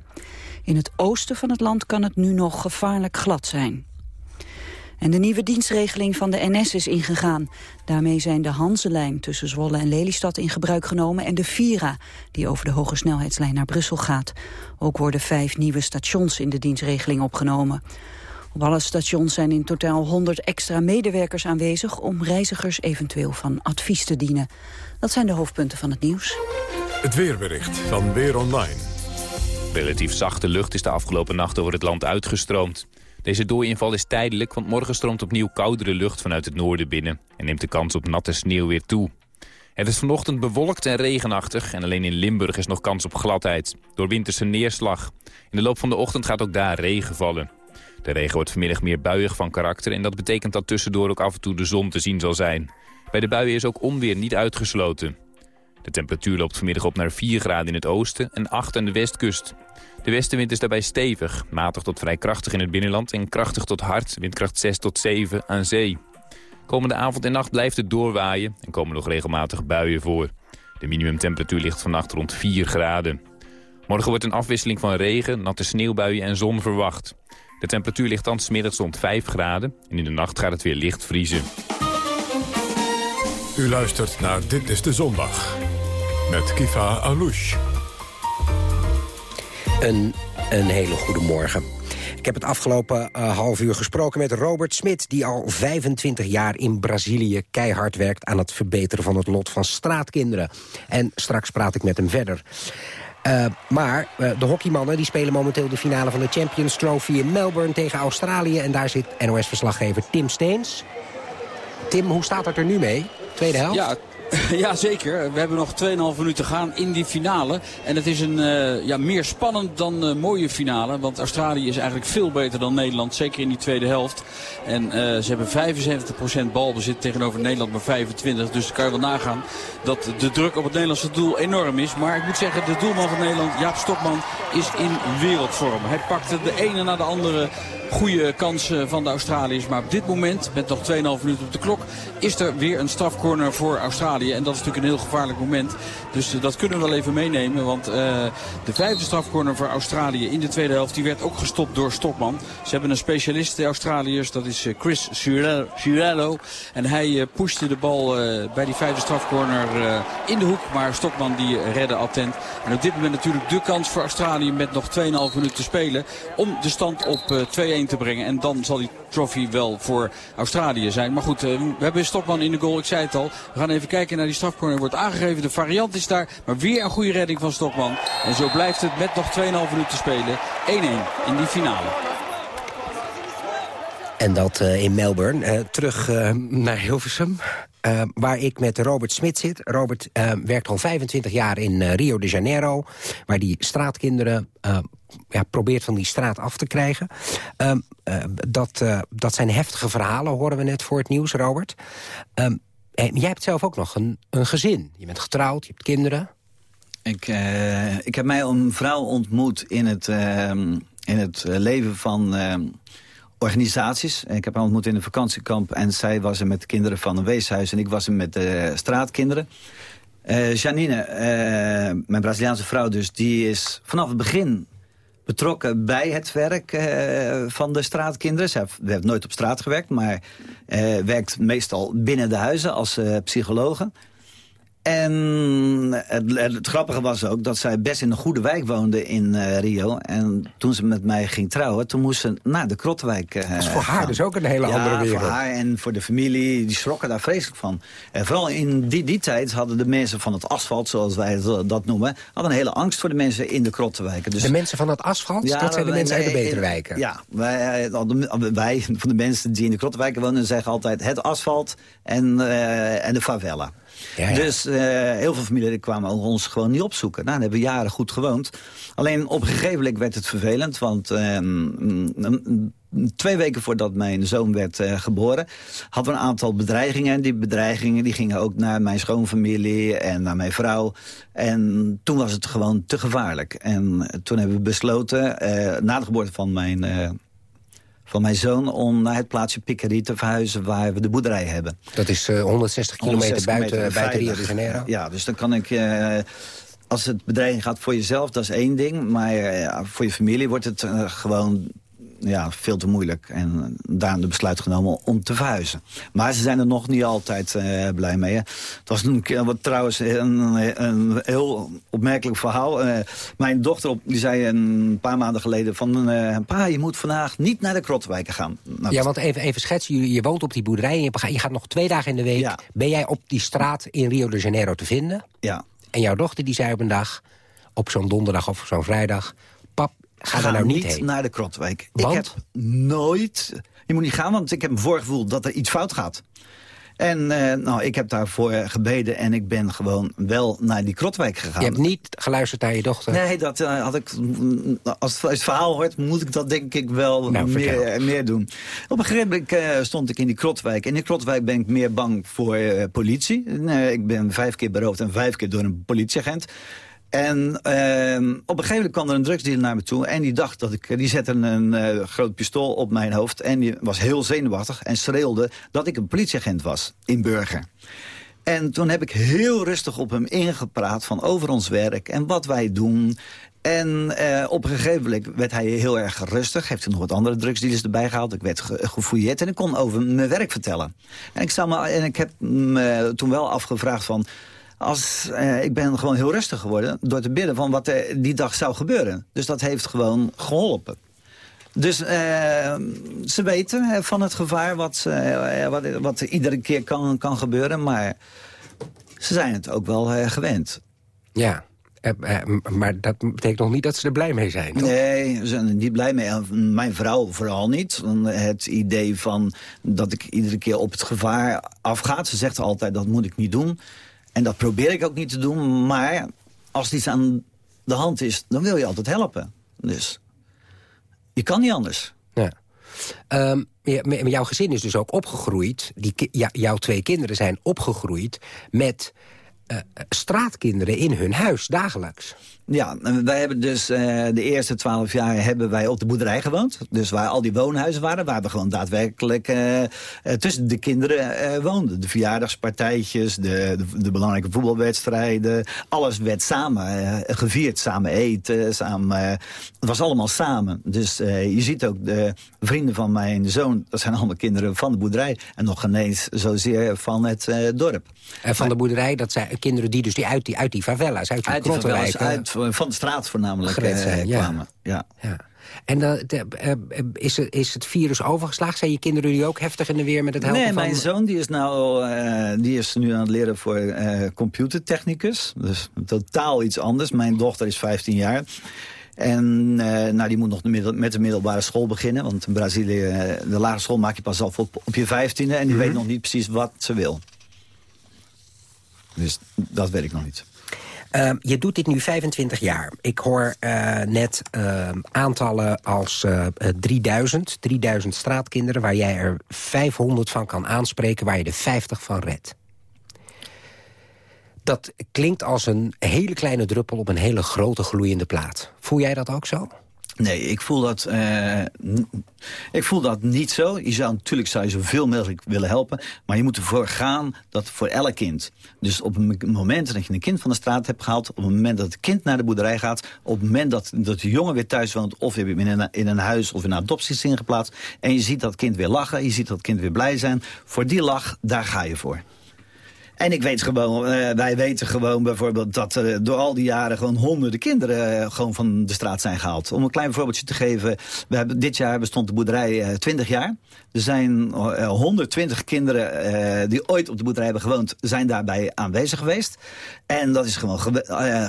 In het oosten van het land kan het nu nog gevaarlijk glad zijn. En de nieuwe dienstregeling van de NS is ingegaan. Daarmee zijn de Hanselijn tussen Zwolle en Lelystad in gebruik genomen... en de Vira, die over de hoge snelheidslijn naar Brussel gaat. Ook worden vijf nieuwe stations in de dienstregeling opgenomen. Op alle stations zijn in totaal 100 extra medewerkers aanwezig... om reizigers eventueel van advies te dienen. Dat zijn de hoofdpunten van het nieuws. Het weerbericht van Weer Online. Relatief zachte lucht is de afgelopen nacht over het land uitgestroomd. Deze doorinval is tijdelijk, want morgen stroomt opnieuw koudere lucht vanuit het noorden binnen... en neemt de kans op natte sneeuw weer toe. Het is vanochtend bewolkt en regenachtig en alleen in Limburg is nog kans op gladheid. Door winterse neerslag. In de loop van de ochtend gaat ook daar regen vallen. De regen wordt vanmiddag meer buiig van karakter en dat betekent dat tussendoor ook af en toe de zon te zien zal zijn. Bij de buien is ook onweer niet uitgesloten. De temperatuur loopt vanmiddag op naar 4 graden in het oosten en 8 aan de westkust. De westenwind is daarbij stevig, matig tot vrij krachtig in het binnenland... en krachtig tot hard, windkracht 6 tot 7 aan zee. Komende avond en nacht blijft het doorwaaien en komen nog regelmatig buien voor. De minimumtemperatuur ligt vannacht rond 4 graden. Morgen wordt een afwisseling van regen, natte sneeuwbuien en zon verwacht. De temperatuur ligt dan smiddags rond 5 graden en in de nacht gaat het weer licht vriezen. U luistert naar Dit is de Zondag met Kifa Alouche. Een, een hele goede morgen. Ik heb het afgelopen uh, half uur gesproken met Robert Smit... die al 25 jaar in Brazilië keihard werkt... aan het verbeteren van het lot van straatkinderen. En straks praat ik met hem verder. Uh, maar uh, de hockeymannen die spelen momenteel de finale van de Champions Trophy in Melbourne tegen Australië. En daar zit NOS-verslaggever Tim Steens. Tim, hoe staat het er nu mee? Tweede helft? Ja, [laughs] Ja, zeker. We hebben nog 2,5 minuten gaan in die finale. En het is een uh, ja, meer spannend dan uh, mooie finale. Want Australië is eigenlijk veel beter dan Nederland. Zeker in die tweede helft. En uh, ze hebben 75% balbezit tegenover Nederland maar 25%. Dus kan je wel nagaan dat de druk op het Nederlandse doel enorm is. Maar ik moet zeggen, de doelman van Nederland, Jaap Stokman, is in wereldvorm. Hij pakte de ene na de andere goede kansen van de Australiërs. Maar op dit moment, met nog 2,5 minuten op de klok, is er weer een strafcorner voor Australië. En dat is natuurlijk een heel gevaarlijk moment. Dus dat kunnen we wel even meenemen. Want de vijfde strafcorner voor Australië in de tweede helft... die werd ook gestopt door Stokman. Ze hebben een specialist, de Australiërs. Dat is Chris Surello. En hij pushte de bal bij die vijfde strafcorner in de hoek. Maar Stokman die redde attent. En op dit moment natuurlijk de kans voor Australië met nog 2,5 minuten te spelen. Om de stand op 2-1 te brengen. En dan zal die trophy wel voor Australië zijn. Maar goed, we hebben Stokman in de goal. Ik zei het al. We gaan even kijken naar die strafcorner. Wordt aangegeven. De variant is daar. Maar weer een goede redding van Stokman. En zo blijft het met nog 2,5 minuten te spelen. 1-1 in die finale. En dat uh, in Melbourne. Uh, terug uh, naar Hilversum. waar ik met Robert Smit zit. Robert werkt al 25 jaar in Rio de Janeiro. Waar die straatkinderen ja, probeert van die straat af te krijgen. dat, dat zijn heftige verhalen, horen we net voor het nieuws, Robert. En jij hebt zelf ook nog een, een gezin. Je bent getrouwd, je hebt kinderen. Ik, ik heb mij een vrouw ontmoet in het, in het leven van organisaties. Ik heb haar ontmoet in een vakantiekamp en zij was er met de kinderen van een weeshuis... en ik was er met de straatkinderen. Uh, Janine, uh, mijn Braziliaanse vrouw dus, die is vanaf het begin betrokken bij het werk uh, van de straatkinderen. Ze heeft nooit op straat gewerkt, maar werkt meestal binnen de huizen als psychologe. En het, het, grappige was ook dat zij best in een goede wijk woonde in uh, Rio. En toen ze met mij ging trouwen, toen moest ze naar de Krotwijk uh, Dat is voor haar dus ook een hele andere wereld. voor haar en voor de familie. Die schrokken daar vreselijk van. En vooral in die, die tijd hadden de mensen van het asfalt, zoals wij dat noemen... hadden een hele angst voor de mensen in de Krotwijken. Dus, de mensen van het asfalt? Ja, dat zijn de mensen uit de betere wijken? Ja, wij, wij van [laughs] de mensen die in de Krotwijken wonen zeggen altijd... het asfalt en, uh, en de favela. Dus uh, heel veel familieleden kwamen ons gewoon niet opzoeken. Nou, hebben we jaren goed gewoond. Alleen op een gegeven moment werd het vervelend, want... Uh, twee weken voordat mijn zoon werd uh, geboren... hadden we een aantal bedreigingen. En die bedreigingen die gingen ook naar mijn schoonfamilie en naar mijn vrouw. En toen was het gewoon te gevaarlijk. En toen hebben we besloten, uh, na de geboorte van mijn van mijn zoon om naar het plaatsje Piccari te verhuizen waar we de boerderij hebben. Dat is uh, 160 kilometer buiten, buiten Rio de Janeiro? Ja, dus dan kan ik... Uh, als het bedreiging gaat voor jezelf, dat is één ding. Maar uh, voor je familie wordt het gewoon ja, veel te moeilijk. En daarom de besluit genomen om te verhuizen. Maar ze zijn er nog niet altijd uh, blij mee. Hè. Het was een keer, wat, trouwens een, een heel opmerkelijk verhaal. Uh, mijn dochter op, die zei een paar maanden geleden van... Uh, pa, je moet vandaag niet naar de Krotwijken gaan. Nou, ja, want even, even schetsen. Je, je, woont op die boerderij en je, je gaat nog twee dagen in de week... Ja. Ben jij op die straat in Rio de Janeiro te vinden? Ja. En jouw dochter die zei op een dag, op zo'n donderdag of zo'n vrijdag... Ga, daar nou niet, heen. naar de Krotwijk. Want? Ik heb nooit... Je moet niet gaan, want ik heb een voorgevoel dat er iets fout gaat. En uh, nou, ik heb daarvoor gebeden en ik ben gewoon wel naar die Krotwijk gegaan. Je hebt niet geluisterd naar je dochter? Nee, dat uh, had ik... Als het verhaal hoort, moet ik dat denk ik wel nou, meer, meer, doen. Op een gegeven moment uh, stond ik in die Krotwijk. In die Krotwijk ben ik meer bang voor politie. ik ben vijf keer beroofd en vijf keer door een politieagent. En uh, op een gegeven moment kwam er een drugsdealer naar me toe... en die dacht dat ik... die zette een uh, groot pistool op mijn hoofd... en die was heel zenuwachtig en schreeuwde dat ik een politieagent was in Burger. En toen heb ik heel rustig op hem ingepraat van over ons werk... en wat wij doen. En uh, op een gegeven moment werd hij heel erg rustig. Heeft hij nog wat andere drugsdealers erbij gehaald. Ik werd ge gefouilleerd en ik kon over mijn werk vertellen. En ik, en ik heb me toen wel afgevraagd van als, eh, ik ben gewoon heel rustig geworden door te bidden van wat er die dag zou gebeuren. Dus dat heeft gewoon geholpen. Dus uh, ze weten van het gevaar wat, wat, wat iedere keer kan, kan gebeuren. Maar ze zijn het ook wel gewend. Ja, maar dat betekent nog niet dat ze er blij mee zijn, toch? Nee, ze zijn er niet blij mee. Mijn vrouw vooral niet. Het idee van dat ik iedere keer op het gevaar afga. Ze zegt altijd, dat moet ik niet doen. En dat probeer ik ook niet te doen. Maar als iets aan de hand is, dan wil je altijd helpen. Dus je kan niet anders. Ja. Um, jouw gezin is dus ook opgegroeid. Die, jouw twee kinderen zijn opgegroeid met eh, straatkinderen in hun huis, dagelijks. Ja, wij hebben dus uh, de eerste twaalf jaar hebben wij op de boerderij gewoond. Dus waar al die woonhuizen waren, waar we gewoon daadwerkelijk uh, tussen de kinderen woonden. De verjaardagspartijtjes, de, de, de, belangrijke voetbalwedstrijden. Alles werd samen gevierd, samen eten, samen... het was allemaal samen. Dus je ziet ook de vrienden van mijn zoon, dat zijn allemaal kinderen van de boerderij. En nog ineens zozeer van het dorp. En van de boerderij, dat zijn kinderen die dus die uit die, uit die favela's, uit die uit van de straat voornamelijk eh, kwamen. Ja. ja. En uh, uh, is, het, is het virus overgeslagen? Zijn je kinderen nu ook heftig in de weer met het helpen nee, van... Nee, mijn zoon die is, nou, uh, die is nu aan het leren voor computertechnicus. Dus totaal iets anders. Mijn dochter is 15 jaar. En nou, die moet nog met de middelbare school beginnen. Want in Brazilië, de lagere school maak je pas af op, op je vijftiende. En die mhm. weet nog niet precies wat ze wil. Dus dat weet ik nog niet. Uh, je doet dit nu 25 jaar. Ik hoor uh, net uh, aantallen als 3000, eh, 3000 straatkinderen... waar jij er 500 van kan aanspreken, waar je er 50 van redt. Dat klinkt als een hele kleine druppel op een hele grote gloeiende plaat. Voel jij dat ook zo? Nee, ik voel dat, uh, ik voel dat niet zo. Je zou natuurlijk zou je zoveel mogelijk willen helpen. Maar je moet ervoor gaan dat voor elk kind. Dus op het moment dat je een kind van de straat hebt gehaald... op het moment dat het kind naar de boerderij gaat... op het moment dat, dat de jongen weer thuis woont... of je in een, in een huis of in een adopties ingeplaatst... en je ziet dat kind weer lachen, je ziet dat kind weer blij zijn... voor die lach, daar ga je voor. En ik weet gewoon, uh, wij weten gewoon bijvoorbeeld dat uh, door al die jaren gewoon honderden kinderen uh, gewoon van de straat zijn gehaald. Om een klein voorbeeldje te geven, we hebben, dit jaar bestond de boerderij 20 jaar. Er zijn 120 kinderen die ooit op de boerderij hebben gewoond, zijn daarbij aanwezig geweest. En dat is gewoon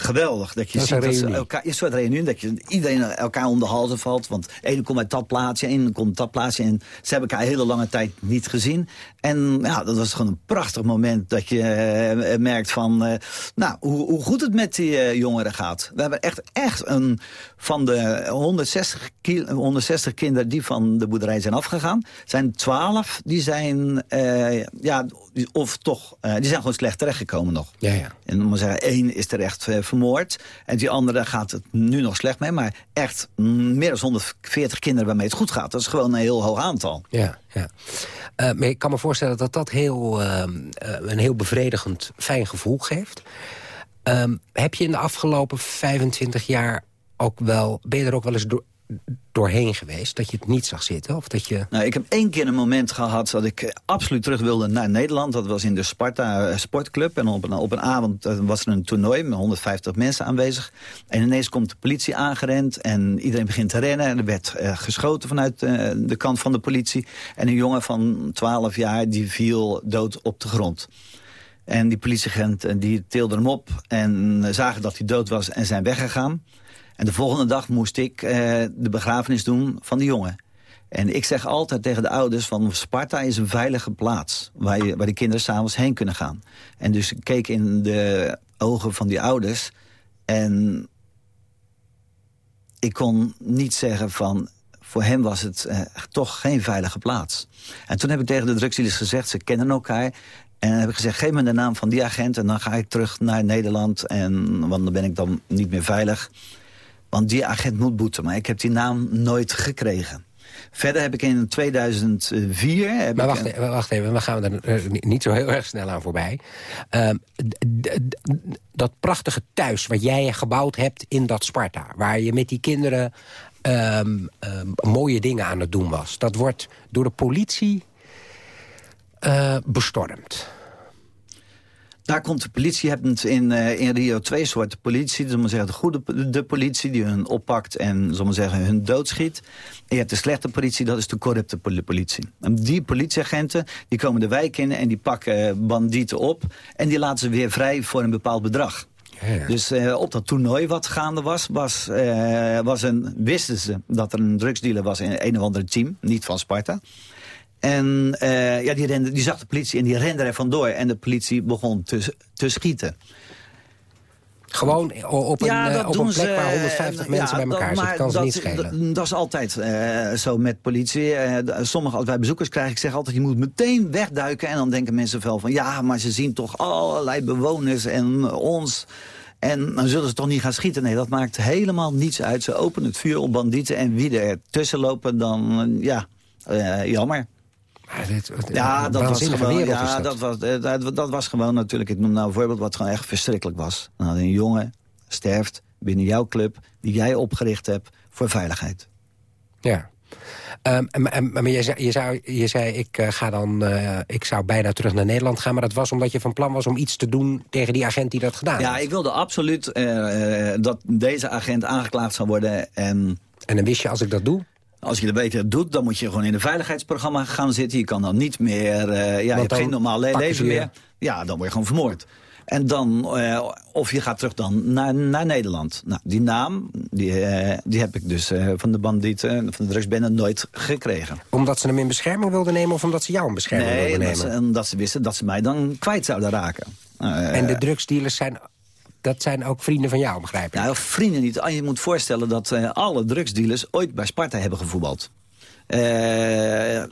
geweldig. Dat je dat ziet dat ze elkaar, een soort reunie, dat je iedereen elkaar om de halzen valt. Want de ene komt uit dat plaatsje, de ene komt uit dat plaatsje. En ze hebben elkaar een hele lange tijd niet gezien. En ja, dat was gewoon een prachtig moment dat je uh, merkt van... Uh, nou, hoe, hoe, goed het met die jongeren gaat. We hebben echt, echt een, van de 160, 160 kinderen die van de boerderij zijn afgegaan... zijn 12 die zijn, ja, of toch, die zijn gewoon slecht terechtgekomen nog. Ja, ja. En om te zeggen, één is terecht vermoord. En die andere gaat het nu nog slecht mee. Maar echt meer dan 140 kinderen waarmee het goed gaat. Dat is gewoon een heel hoog aantal. Ja, ja. Uh, maar ik kan me voorstellen dat dat heel, uh, een heel bevredigend, fijn gevoel geeft. Uh, heb je in de afgelopen 25 jaar ook wel... ben je er ook wel eens door, doorheen geweest? Dat je het niet zag zitten? Of dat je... Nou, ik heb één keer een moment gehad dat ik absoluut terug wilde naar Nederland. Dat was in de Sparta Sportclub. En op een, op een avond was er een toernooi met 150 mensen aanwezig. En ineens komt de politie aangerend en iedereen begint te rennen. En er werd geschoten vanuit de kant van de politie. En een jongen van 12 jaar die viel dood op de grond. En die politieagent die tilde hem op en zagen dat hij dood was en zijn weggegaan. En de volgende dag moest ik uh, de begrafenis doen van die jongen. En ik zeg altijd tegen de ouders van Sparta is een veilige plaats... waar, je, waar de kinderen s'avonds heen kunnen gaan. En dus ik keek in de ogen van die ouders... en ik kon niet zeggen van... voor hem was het uh, toch geen veilige plaats. En toen heb ik tegen de drugsdealers gezegd, ze kennen elkaar... En heb ik gezegd, geef me de naam van die agent... en dan ga ik terug naar Nederland, en, want dan ben ik dan niet meer veilig... Want die agent moet boeten, maar ik heb die naam nooit gekregen. Verder heb ik in 2004... Heb maar wacht, even, wacht even, we gaan er eh, niet zo heel erg snel aan voorbij. Uh, dat prachtige thuis wat jij gebouwd hebt in dat Sparta... waar je met die kinderen um, um, mooie dingen aan het doen was... dat wordt door de politie uh, bestormd. Daar komt de politie. Je hebt in, uh, in Rio twee soorten politie. Dus zeggen, de goede de politie die hun oppakt en zullen zeggen, hun doodschiet. En je hebt de slechte politie, dat is de corrupte politie. En die politieagenten die komen de wijk in en die pakken bandieten op. En die laten ze weer vrij voor een bepaald bedrag. Ja, ja. Dus uh, op dat toernooi wat gaande was, was, uh, was een, wisten ze dat er een drugsdealer was in een of ander team. Niet van Sparta. En uh, ja, die, rende, die zag de politie en die rende er vandoor. En de politie begon te, te schieten. Gewoon op een, Ja, eh, op een plek ze, waar eh, 150 mensen ja, bij elkaar zitten. Kan ze dat, niet schelen. Dat, dat is altijd eh, zo met politie. Eh, sommige, als wij bezoekers krijgen, ik zeg altijd... je moet meteen wegduiken. En dan denken mensen wel van... ja, maar ze zien toch allerlei bewoners en ons... En dan zullen ze toch niet gaan schieten? Nee, dat maakt helemaal niets uit. Ze openen het vuur op bandieten en wie er tussen lopen, dan, eh, ja, eh, jammer. Dit- Ja, dat was gewoon, ja dat. was, eh, dat, dat was gewoon natuurlijk, ik noem nou een voorbeeld wat gewoon echt verschrikkelijk was. Had een jongen sterft binnen jouw club, die jij opgericht hebt voor veiligheid. Ja. Ehm, maar je zei, je, zou, je zei ik, eh, ga dan, eh, ik zou bijna terug naar Nederland gaan... maar dat was omdat je van plan was om iets te doen tegen die agent die dat gedaan Ja, had. ik wilde absoluut dat deze agent aangeklaagd zou worden. En En dan wist je, als ik dat doe... als je dat beter doet, dan moet je gewoon in een veiligheidsprogramma gaan zitten. Je kan dan niet meer, eh, ja, je hebt geen normaal le- leven meer. Ja, dan word je gewoon vermoord. En dan, eh, of je gaat terug dan naar, naar Nederland. Nou, die naam, die, eh, die heb ik dus van de bandieten, van de drugsbende nooit gekregen. Omdat ze hem in bescherming wilden nemen... of omdat ze jou in bescherming Nee, wilden nemen? ze, omdat ze wisten dat ze mij dan kwijt zouden raken. En de drugsdealers zijn, dat zijn ook vrienden van jou, begrijp ik? Nou, vrienden niet. Je moet voorstellen dat eh, alle drugsdealers ooit bij Sparta hebben gevoetbald. Eh,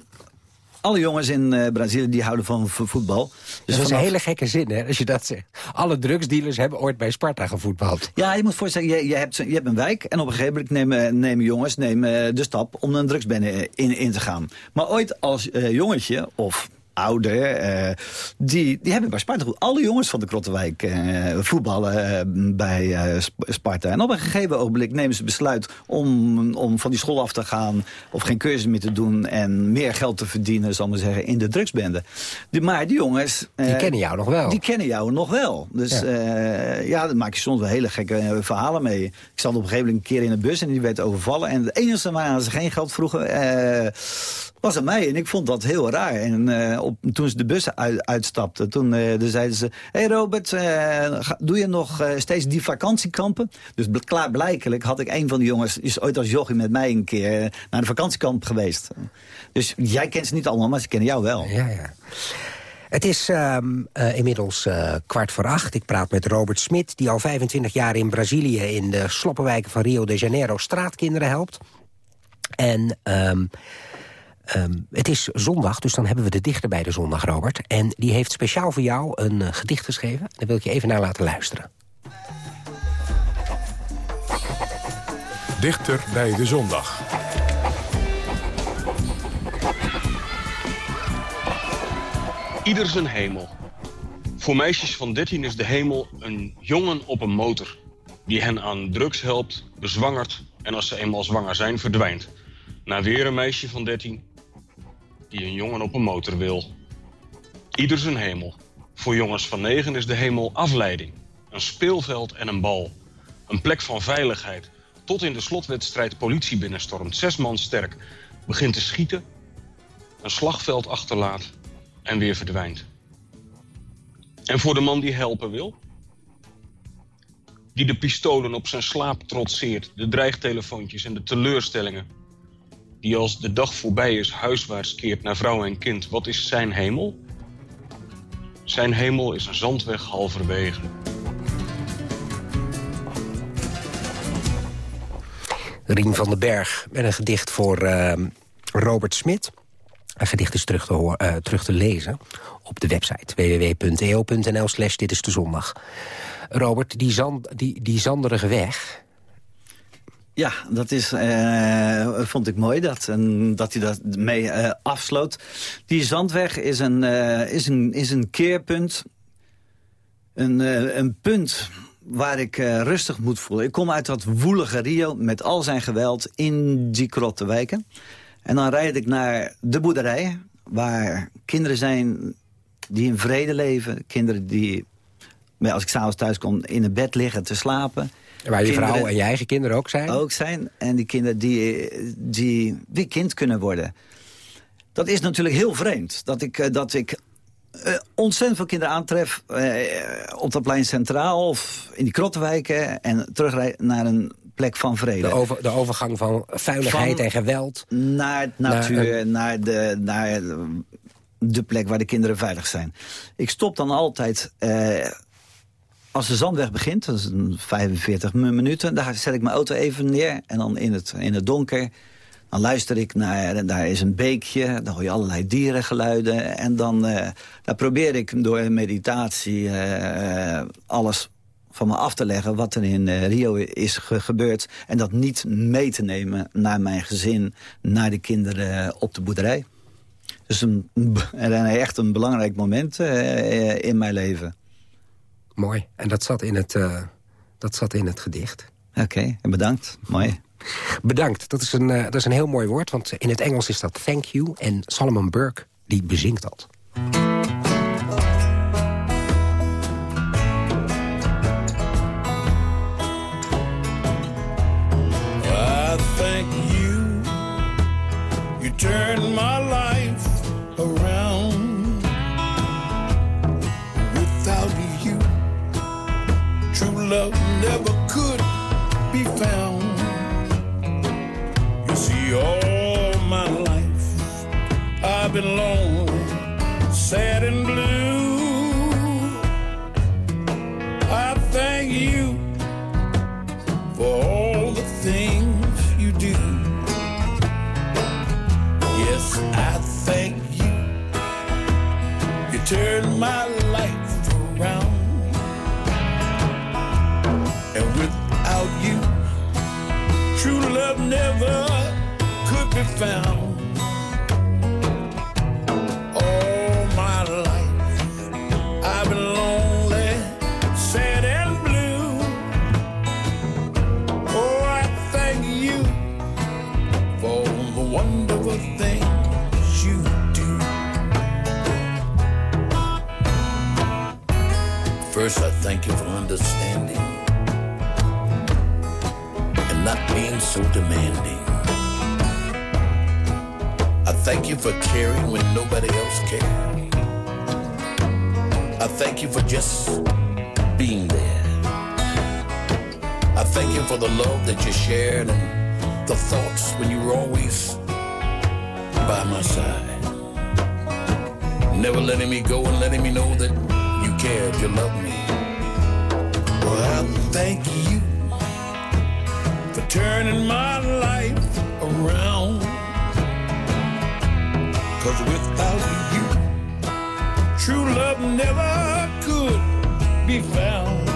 alle jongens in eh, Brazilië die houden van vo- voetbal. Dus dat is een hele gekke zin, hè, als je dat zegt. Alle drugsdealers hebben ooit bij Sparta gevoetbald. Ja, je moet voorstellen, je, je, hebt, je hebt een wijk... en op een gegeven moment nemen, nemen jongens nemen de stap om een drugsbende in, in te gaan. Maar ooit als eh, jongetje, of ouder, eh, die, die hebben bij Sparta... goed- Alle jongens van de Krottenwijk eh, voetballen eh, bij Sp- Sparta. En op een gegeven ogenblik nemen ze besluit om, om van die school af te gaan... of geen cursus meer te doen en meer geld te verdienen, zal ik maar zeggen, in de drugsbende. Die, maar die jongens... Die kennen jou nog wel. Die kennen jou nog wel. Dus Ja. ja, daar maak je soms wel hele gekke verhalen mee. Ik zat op een gegeven moment een keer in een bus en die werd overvallen. En het enige waar ze geen geld vroegen, was aan mij. En ik vond dat heel raar. En eh, op, toen ze de bus uit, uitstapten, toen eh, zeiden ze... Hé hey Robert, eh, doe je nog steeds die vakantiekampen? Dus bl- klaarblijkelijk had ik een van die jongens... is ooit als jochie met mij een keer naar een vakantiekamp geweest. Dus jij kent ze niet allemaal, maar ze kennen jou wel. Ja, ja. Het is ehm, eh, inmiddels kwart voor acht. Ik praat met Robert Smit, die al 25 jaar in Brazilië... in de sloppenwijken van Rio de Janeiro straatkinderen helpt. En ehm, het is zondag, dus dan hebben we de dichter bij de zondag, Robert. En die heeft speciaal voor jou een eh, gedicht geschreven. Daar wil ik je even naar laten luisteren. Dichter bij de zondag. Ieder zijn hemel. Voor meisjes van 13 is de hemel een jongen op een motor. Die hen aan drugs helpt, bezwangert en als ze eenmaal zwanger zijn verdwijnt. Na weer een meisje van 13 die een jongen op een motor wil. Ieder zijn hemel. Voor jongens van 9 is de hemel afleiding. Een speelveld en een bal. Een plek van veiligheid. Tot in de slotwedstrijd politie binnenstormt. Zes man sterk. Begint te schieten. Een slagveld achterlaat en weer verdwijnt. En voor de man die helpen wil? Die de pistolen op zijn slaap trotseert, de dreigtelefoontjes en de teleurstellingen. Die als de dag voorbij is huiswaarts keert naar vrouw en kind. Wat is zijn hemel? Zijn hemel is een zandweg halverwege. Rien van den Berg met een gedicht voor ehm, Robert Smit. Een gedicht is terug te, eh, terug te lezen op de website www.eo.nl slash dit is de zondag. Robert, die, zand, die, die zanderige weg, Ja, dat is, eh, vond ik mooi dat, en dat hij dat mee eh, afsloot. Die zandweg is een, eh, is een, is een keerpunt. Een, eh, een punt waar ik rustig moet voelen. Ik kom uit dat woelige Rio met al zijn geweld in die krotte wijken. En dan rijd ik naar de boerderij... waar kinderen zijn die in vrede leven. Kinderen die, als ik s'avonds thuis kom, in een bed liggen te slapen. Waar je vrouw en je eigen kinderen ook zijn. ook zijn. En die kinderen die, die weer kind kunnen worden. Dat is natuurlijk heel vreemd. Dat ik, eh, dat ik eh, ontzettend veel kinderen aantref eh, op dat plein Centraal... of in die krottenwijken en terugrijd naar een plek van vrede. De, over, de overgang van veiligheid Van- en geweld. Naar natuur, naar, de, naar de plek waar de kinderen veilig zijn. Ik stop dan altijd als de zandweg begint, dat is een 45 minuten... daar zet ik mijn auto even neer en dan in het, in het donker... dan luister ik naar, daar is een beekje, dan hoor je allerlei dierengeluiden... en dan uh, daar probeer ik door meditatie uh, alles van me af te leggen wat er in Rio is ge gebeurd... en dat niet mee te nemen naar mijn gezin, naar de kinderen op de boerderij. Dus een, echt een belangrijk moment in mijn leven. Mooi. En dat zat in het, uh, dat zat in het gedicht. Oké, okay, bedankt. Mooi. Bedankt. Dat is, een, uh, dat is een heel mooi woord, want in het Engels is dat thank you. En Solomon Burke, die bezingt dat. Turning my life around. Cause without you, true love never could be found.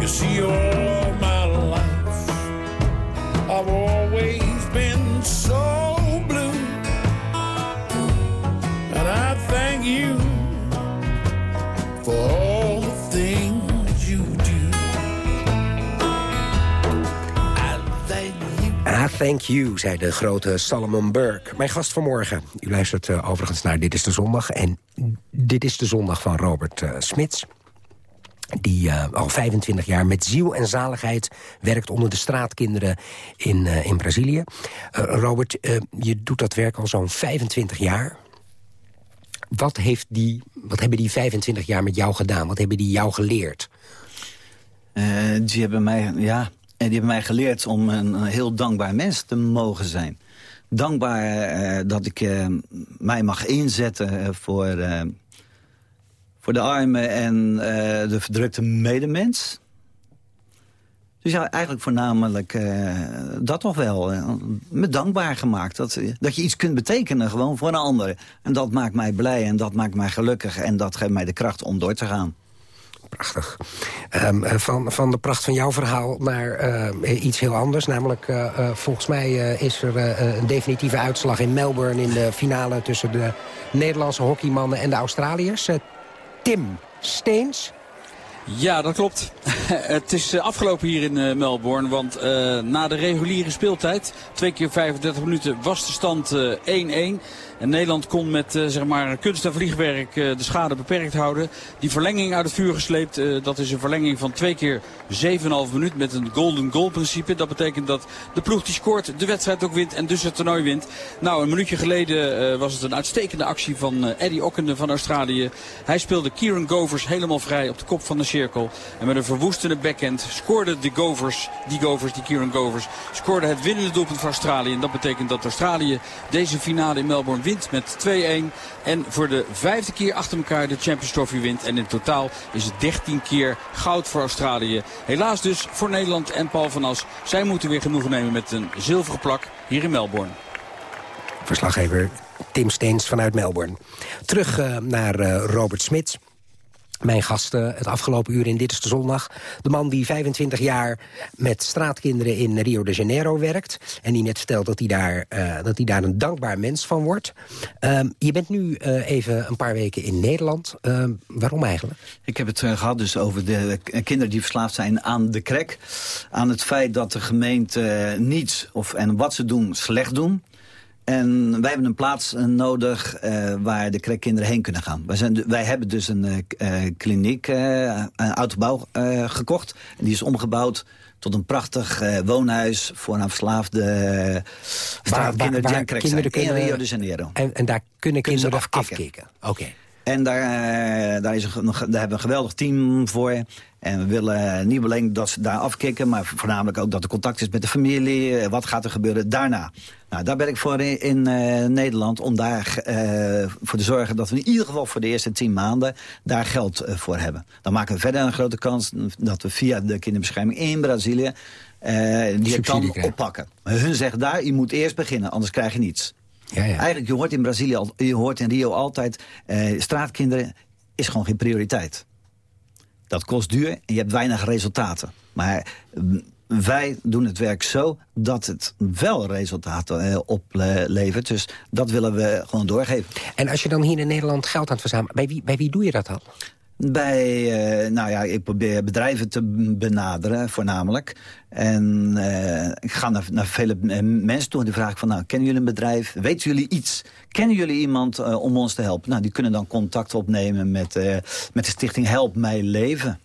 You see, all thank you, zei de grote Solomon Burke. Mijn gast vanmorgen. U luistert uh, overigens naar Dit is de Zondag. En dit is de Zondag van Robert uh, Smits die uh, al 25 jaar met ziel en zaligheid werkt onder de straatkinderen in, in Brazilië. Robert, je doet dat werk al zo'n 25 jaar. Wat, heeft die, wat hebben die 25 jaar met jou gedaan? Wat hebben die jou geleerd? die, hebben mij, ja, die hebben mij geleerd om een, heel dankbaar mens te mogen zijn. Dankbaar dat ik mij mag inzetten voor voor de armen en de verdrukte medemens. Dus ja, eigenlijk voornamelijk dat toch wel. Me dankbaar gemaakt. Dat, dat je iets kunt betekenen gewoon voor een ander. En dat maakt mij blij en dat maakt mij gelukkig. En dat geeft mij de kracht om door te gaan. Prachtig. Um, van, van de pracht van jouw verhaal naar uh, iets heel anders. Namelijk, uh, volgens mij is er een definitieve uitslag in Melbourne... in de finale tussen de Nederlandse hockeymannen en de Australiërs. Tim Steens. Ja, dat klopt. [laughs] het is afgelopen hier in Melbourne, want na de reguliere speeltijd, twee keer 35 minuten, was de stand 1-1. Uh, en Nederland kon met uh, zeg maar kunst en vliegwerk uh, de schade beperkt houden. Die verlenging uit het vuur gesleept, uh, dat is een verlenging van twee keer 7,5 minuut met een golden goal principe. Dat betekent dat de ploeg die scoort de wedstrijd ook wint en dus het toernooi wint. Nou, een minuutje geleden was het een uitstekende actie van Eddie Ockenden van Australië. Hij speelde Kieran Govers helemaal vrij op de kop van de cirkel. En met een verwoestende backhand scoorde de Govers, die Govers, die Kieran Govers, scoorde het winnende doelpunt voor Australië. En dat betekent dat Australië deze finale in Melbourne wint met 2-1. En voor de vijfde keer achter elkaar de Champions Trophy wint. En in totaal is het 13 keer goud voor Australië. Helaas dus voor Nederland en Paul van As. Zij moeten weer genoegen nemen met een zilveren plak hier in Melbourne. Verslaggever Tim Steens vanuit Melbourne. Terug uh, naar uh, Robert Smits. Mijn gast uh, het afgelopen uur in Dit is de Zondag. De man die 25 jaar met straatkinderen in Rio de Janeiro werkt. En die net vertelt dat hij daar, dat hij daar een dankbaar mens van wordt. Ehm, je bent nu even een paar weken in Nederland. Ehm, waarom eigenlijk? Ik heb het gehad dus over de kinderen die verslaafd zijn aan de crack. Aan het feit dat de gemeente niets of, en wat ze doen slecht doen. En wij hebben een plaats uh, nodig uh, waar de creckkinderen heen kunnen gaan. Wij, zijn, wij hebben dus een uh, kliniek, een autobouw gekocht. En die is omgebouwd tot een prachtig woonhuis voor een verslaafde die aan crack zijn. In Rio de Janeiro. En, en daar kunnen, kunnen kinderen afkicken? Oké. Okay. En daar, daar, is een, daar hebben we een geweldig team voor. En we willen niet alleen dat ze daar afkicken... maar voornamelijk ook dat er contact is met de familie. Wat gaat er gebeuren daarna? Nou, daar ben ik voor in, in uh, Nederland om daar uh, voor te zorgen... dat we in ieder geval voor de eerste tien maanden daar geld uh, voor hebben. Dan maken we verder een grote kans dat we via de kinderbescherming in Brazilië... die kan oppakken. Maar hun zeggen daar, je moet eerst beginnen, anders krijg je niets. Ja, ja. Eigenlijk, je hoort in Brazilië, je hoort in Rio altijd... straatkinderen is gewoon geen prioriteit. Dat kost duur en je hebt weinig resultaten. Maar wij doen het werk zo dat het wel resultaten eh, oplevert. Dus dat willen we gewoon doorgeven. En als je dan hier in Nederland geld aan het verzamelen... bij wie, bij wie doe je dat dan? Bij, uh, nou ja, ik probeer bedrijven te benaderen, voornamelijk. En uh, ik ga naar, naar vele mensen toe en die vraag van... nou, kennen jullie een bedrijf? Weten jullie iets? Kennen jullie iemand om ons te helpen? Nou, die kunnen dan contact opnemen met, met de stichting Help Mij Leven.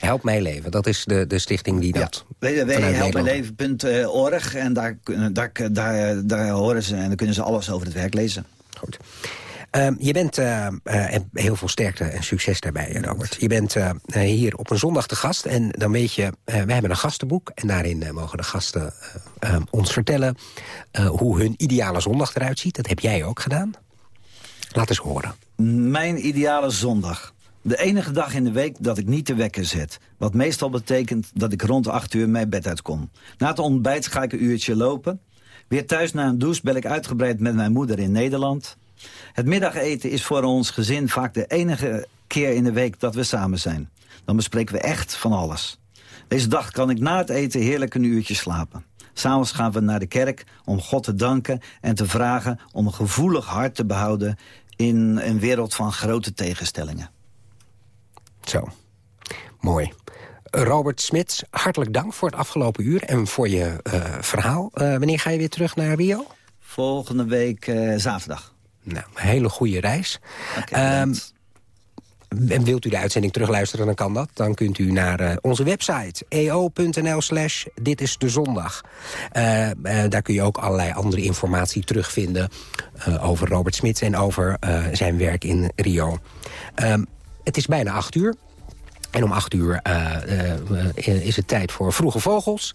Help Mij Leven, dat is de, de stichting die dat... Ja, www.helpmijleven.org en daar, daar, daar, daar horen ze en dan kunnen ze alles over het werk lezen. Goed. Uh, je bent, uh, uh, heel veel sterkte en succes daarbij, Robert. Je bent hier op een zondag te gast en dan weet je... we hebben een gastenboek en daarin mogen de gasten ons vertellen... hoe hun ideale zondag eruit ziet. Dat heb jij ook gedaan. Laat eens horen. Mijn ideale zondag. De enige dag in de week dat ik niet de wekker zet. Wat meestal betekent dat ik rond 8 uur mijn bed uitkom. Na het ontbijt ga ik een uurtje lopen. Weer thuis na een douche bel ik uitgebreid met mijn moeder in Nederland. Het middageten is voor ons gezin vaak de enige keer in de week dat we samen zijn. Dan bespreken we echt van alles. Deze dag kan ik na het eten heerlijk een uurtje slapen. S'avonds gaan we naar de kerk om God te danken en te vragen om een gevoelig hart te behouden in een wereld van grote tegenstellingen. Zo, mooi. Robert Smits, hartelijk dank voor het afgelopen uur en voor je uh, verhaal. Uh, wanneer ga je weer terug naar Rio? Volgende week uh, zaterdag. Nou, een hele goede reis. Okay, um, en wilt u de uitzending terugluisteren, dan kan dat. Dan kunt u naar onze website eo.nl slash dit is de zondag. Uh, uh, daar kun je ook allerlei andere informatie terugvinden... over Robert Smits en over zijn werk in Rio. Um, het is bijna acht uur. En om acht uur uh, uh, is het tijd voor Vroege Vogels.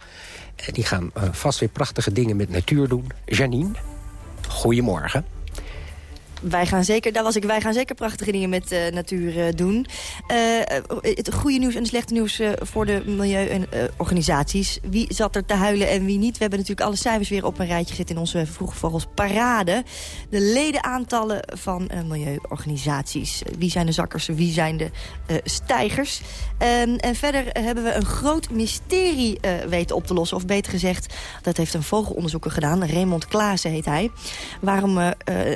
die gaan vast weer prachtige dingen met natuur doen. Janine, goedemorgen wij gaan zeker, daar was ik, wij gaan zeker prachtige dingen met uh, natuur uh, doen. Uh, het goede nieuws en slechte nieuws voor de milieuorganisaties. wie zat er te huilen en wie niet? We hebben natuurlijk alle cijfers weer op een rijtje gezet in onze Vroege Vogels Parade. De ledenaantallen van milieuorganisaties. Wie zijn de zakkers, wie zijn de stijgers? Um, en verder hebben we een groot mysterie weten op te lossen. Of beter gezegd, dat heeft een vogelonderzoeker gedaan. Raymond Klaassen heet hij. Waarom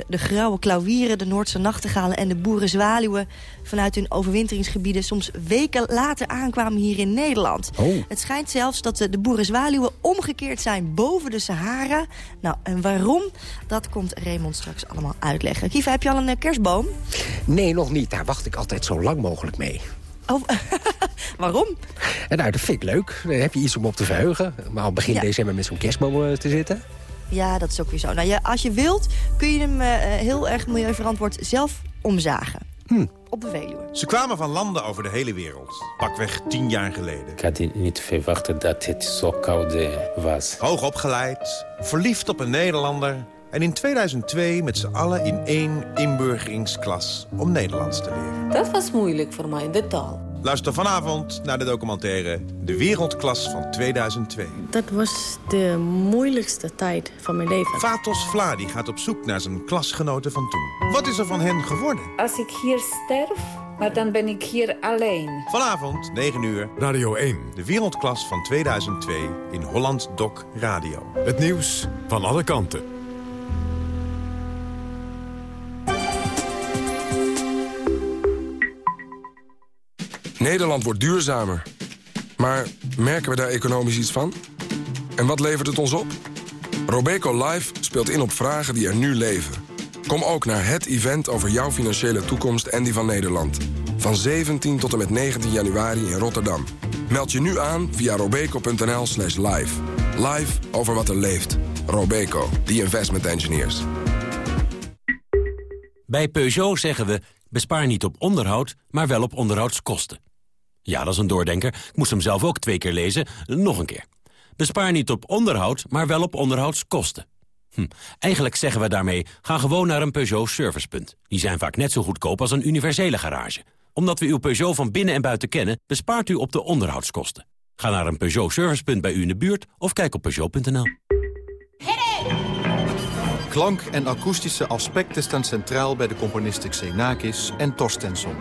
de grauwe klauwieren, de Noordse nachtegalen en de boerenzwaluwen... vanuit hun overwinteringsgebieden soms weken later aankwamen hier in Nederland. Oh. Het schijnt zelfs dat de boerenzwaluwen omgekeerd zijn boven de Sahara. Nou, en waarom? Dat komt Raymond straks allemaal uitleggen. Kiva, heb je al een eh, kerstboom? Nee, nog niet. Daar wacht ik altijd zo lang mogelijk mee. Oh, [laughs] waarom? En nou, dat vind ik leuk. Dan heb je iets om op te verheugen. Maar al begin december met zo'n kerstboom eh, te zitten. Ja, dat is ook weer zo. Nou, ja, als je wilt, kun je hem uh, heel erg milieuverantwoord zelf omzagen. Hm. op de Veluwe. Ze kwamen van landen over de hele wereld. Pakweg tien jaar geleden. Ik had niet verwacht dat het zo koud eh, was. Hoog opgeleid, verliefd op een Nederlander... en in 2002 met z'n allen in één inburgeringsklas om Nederlands te leren. Dat was moeilijk voor mij, de taal. Luister vanavond naar de documentaire De Wereldklas van 2002. Dat was de moeilijkste tijd van mijn leven. Vatos Vladi gaat op zoek naar zijn klasgenoten van toen. Wat is er van hen geworden? Als ik hier sterf, maar dan ben ik hier alleen. Vanavond, 9 uur. Radio 1. De Wereldklas van 2002 in Holland Doc Radio. Het nieuws van alle kanten. Nederland wordt duurzamer. Maar merken we daar economisch iets van? En wat levert het ons op? Robeco Live speelt in op vragen die er nu leven. Kom ook naar het event over jouw financiële toekomst en die van Nederland. Van 17 tot en met 19 januari in Rotterdam. Meld je nu aan via robeco.nl slash live. Live over wat er leeft. Robeco, the investment engineers. Bij Peugeot zeggen we, bespaar niet op onderhoud, maar wel op onderhoudskosten. Ja, dat is een doordenker. Ik moest hem zelf ook twee keer lezen. Nog een keer. Bespaar niet op onderhoud, maar wel op onderhoudskosten. Hm. Eigenlijk zeggen we daarmee, ga gewoon naar een Peugeot servicepunt. Die zijn vaak net zo goedkoop als een universele garage. Omdat we uw Peugeot van binnen en buiten kennen, bespaart u op de onderhoudskosten. Ga naar een Peugeot servicepunt bij u in de buurt of kijk op Peugeot.nl. Klank en akoestische aspecten staan centraal bij de componisten Xenakis en Torstensson.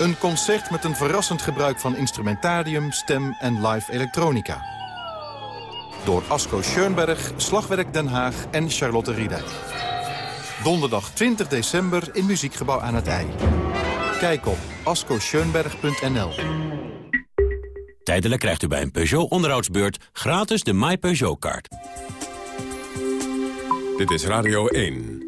Een concert met een verrassend gebruik van instrumentarium, stem en live elektronica. Door Asko Schoenberg, Slagwerk Den Haag en Charlotte Riedijk. Donderdag 20 december in Muziekgebouw aan het IJ. Kijk op ascoscheunberg.nl. Tijdelijk krijgt u bij een Peugeot onderhoudsbeurt gratis de My Peugeot kaart. Dit is Radio 1.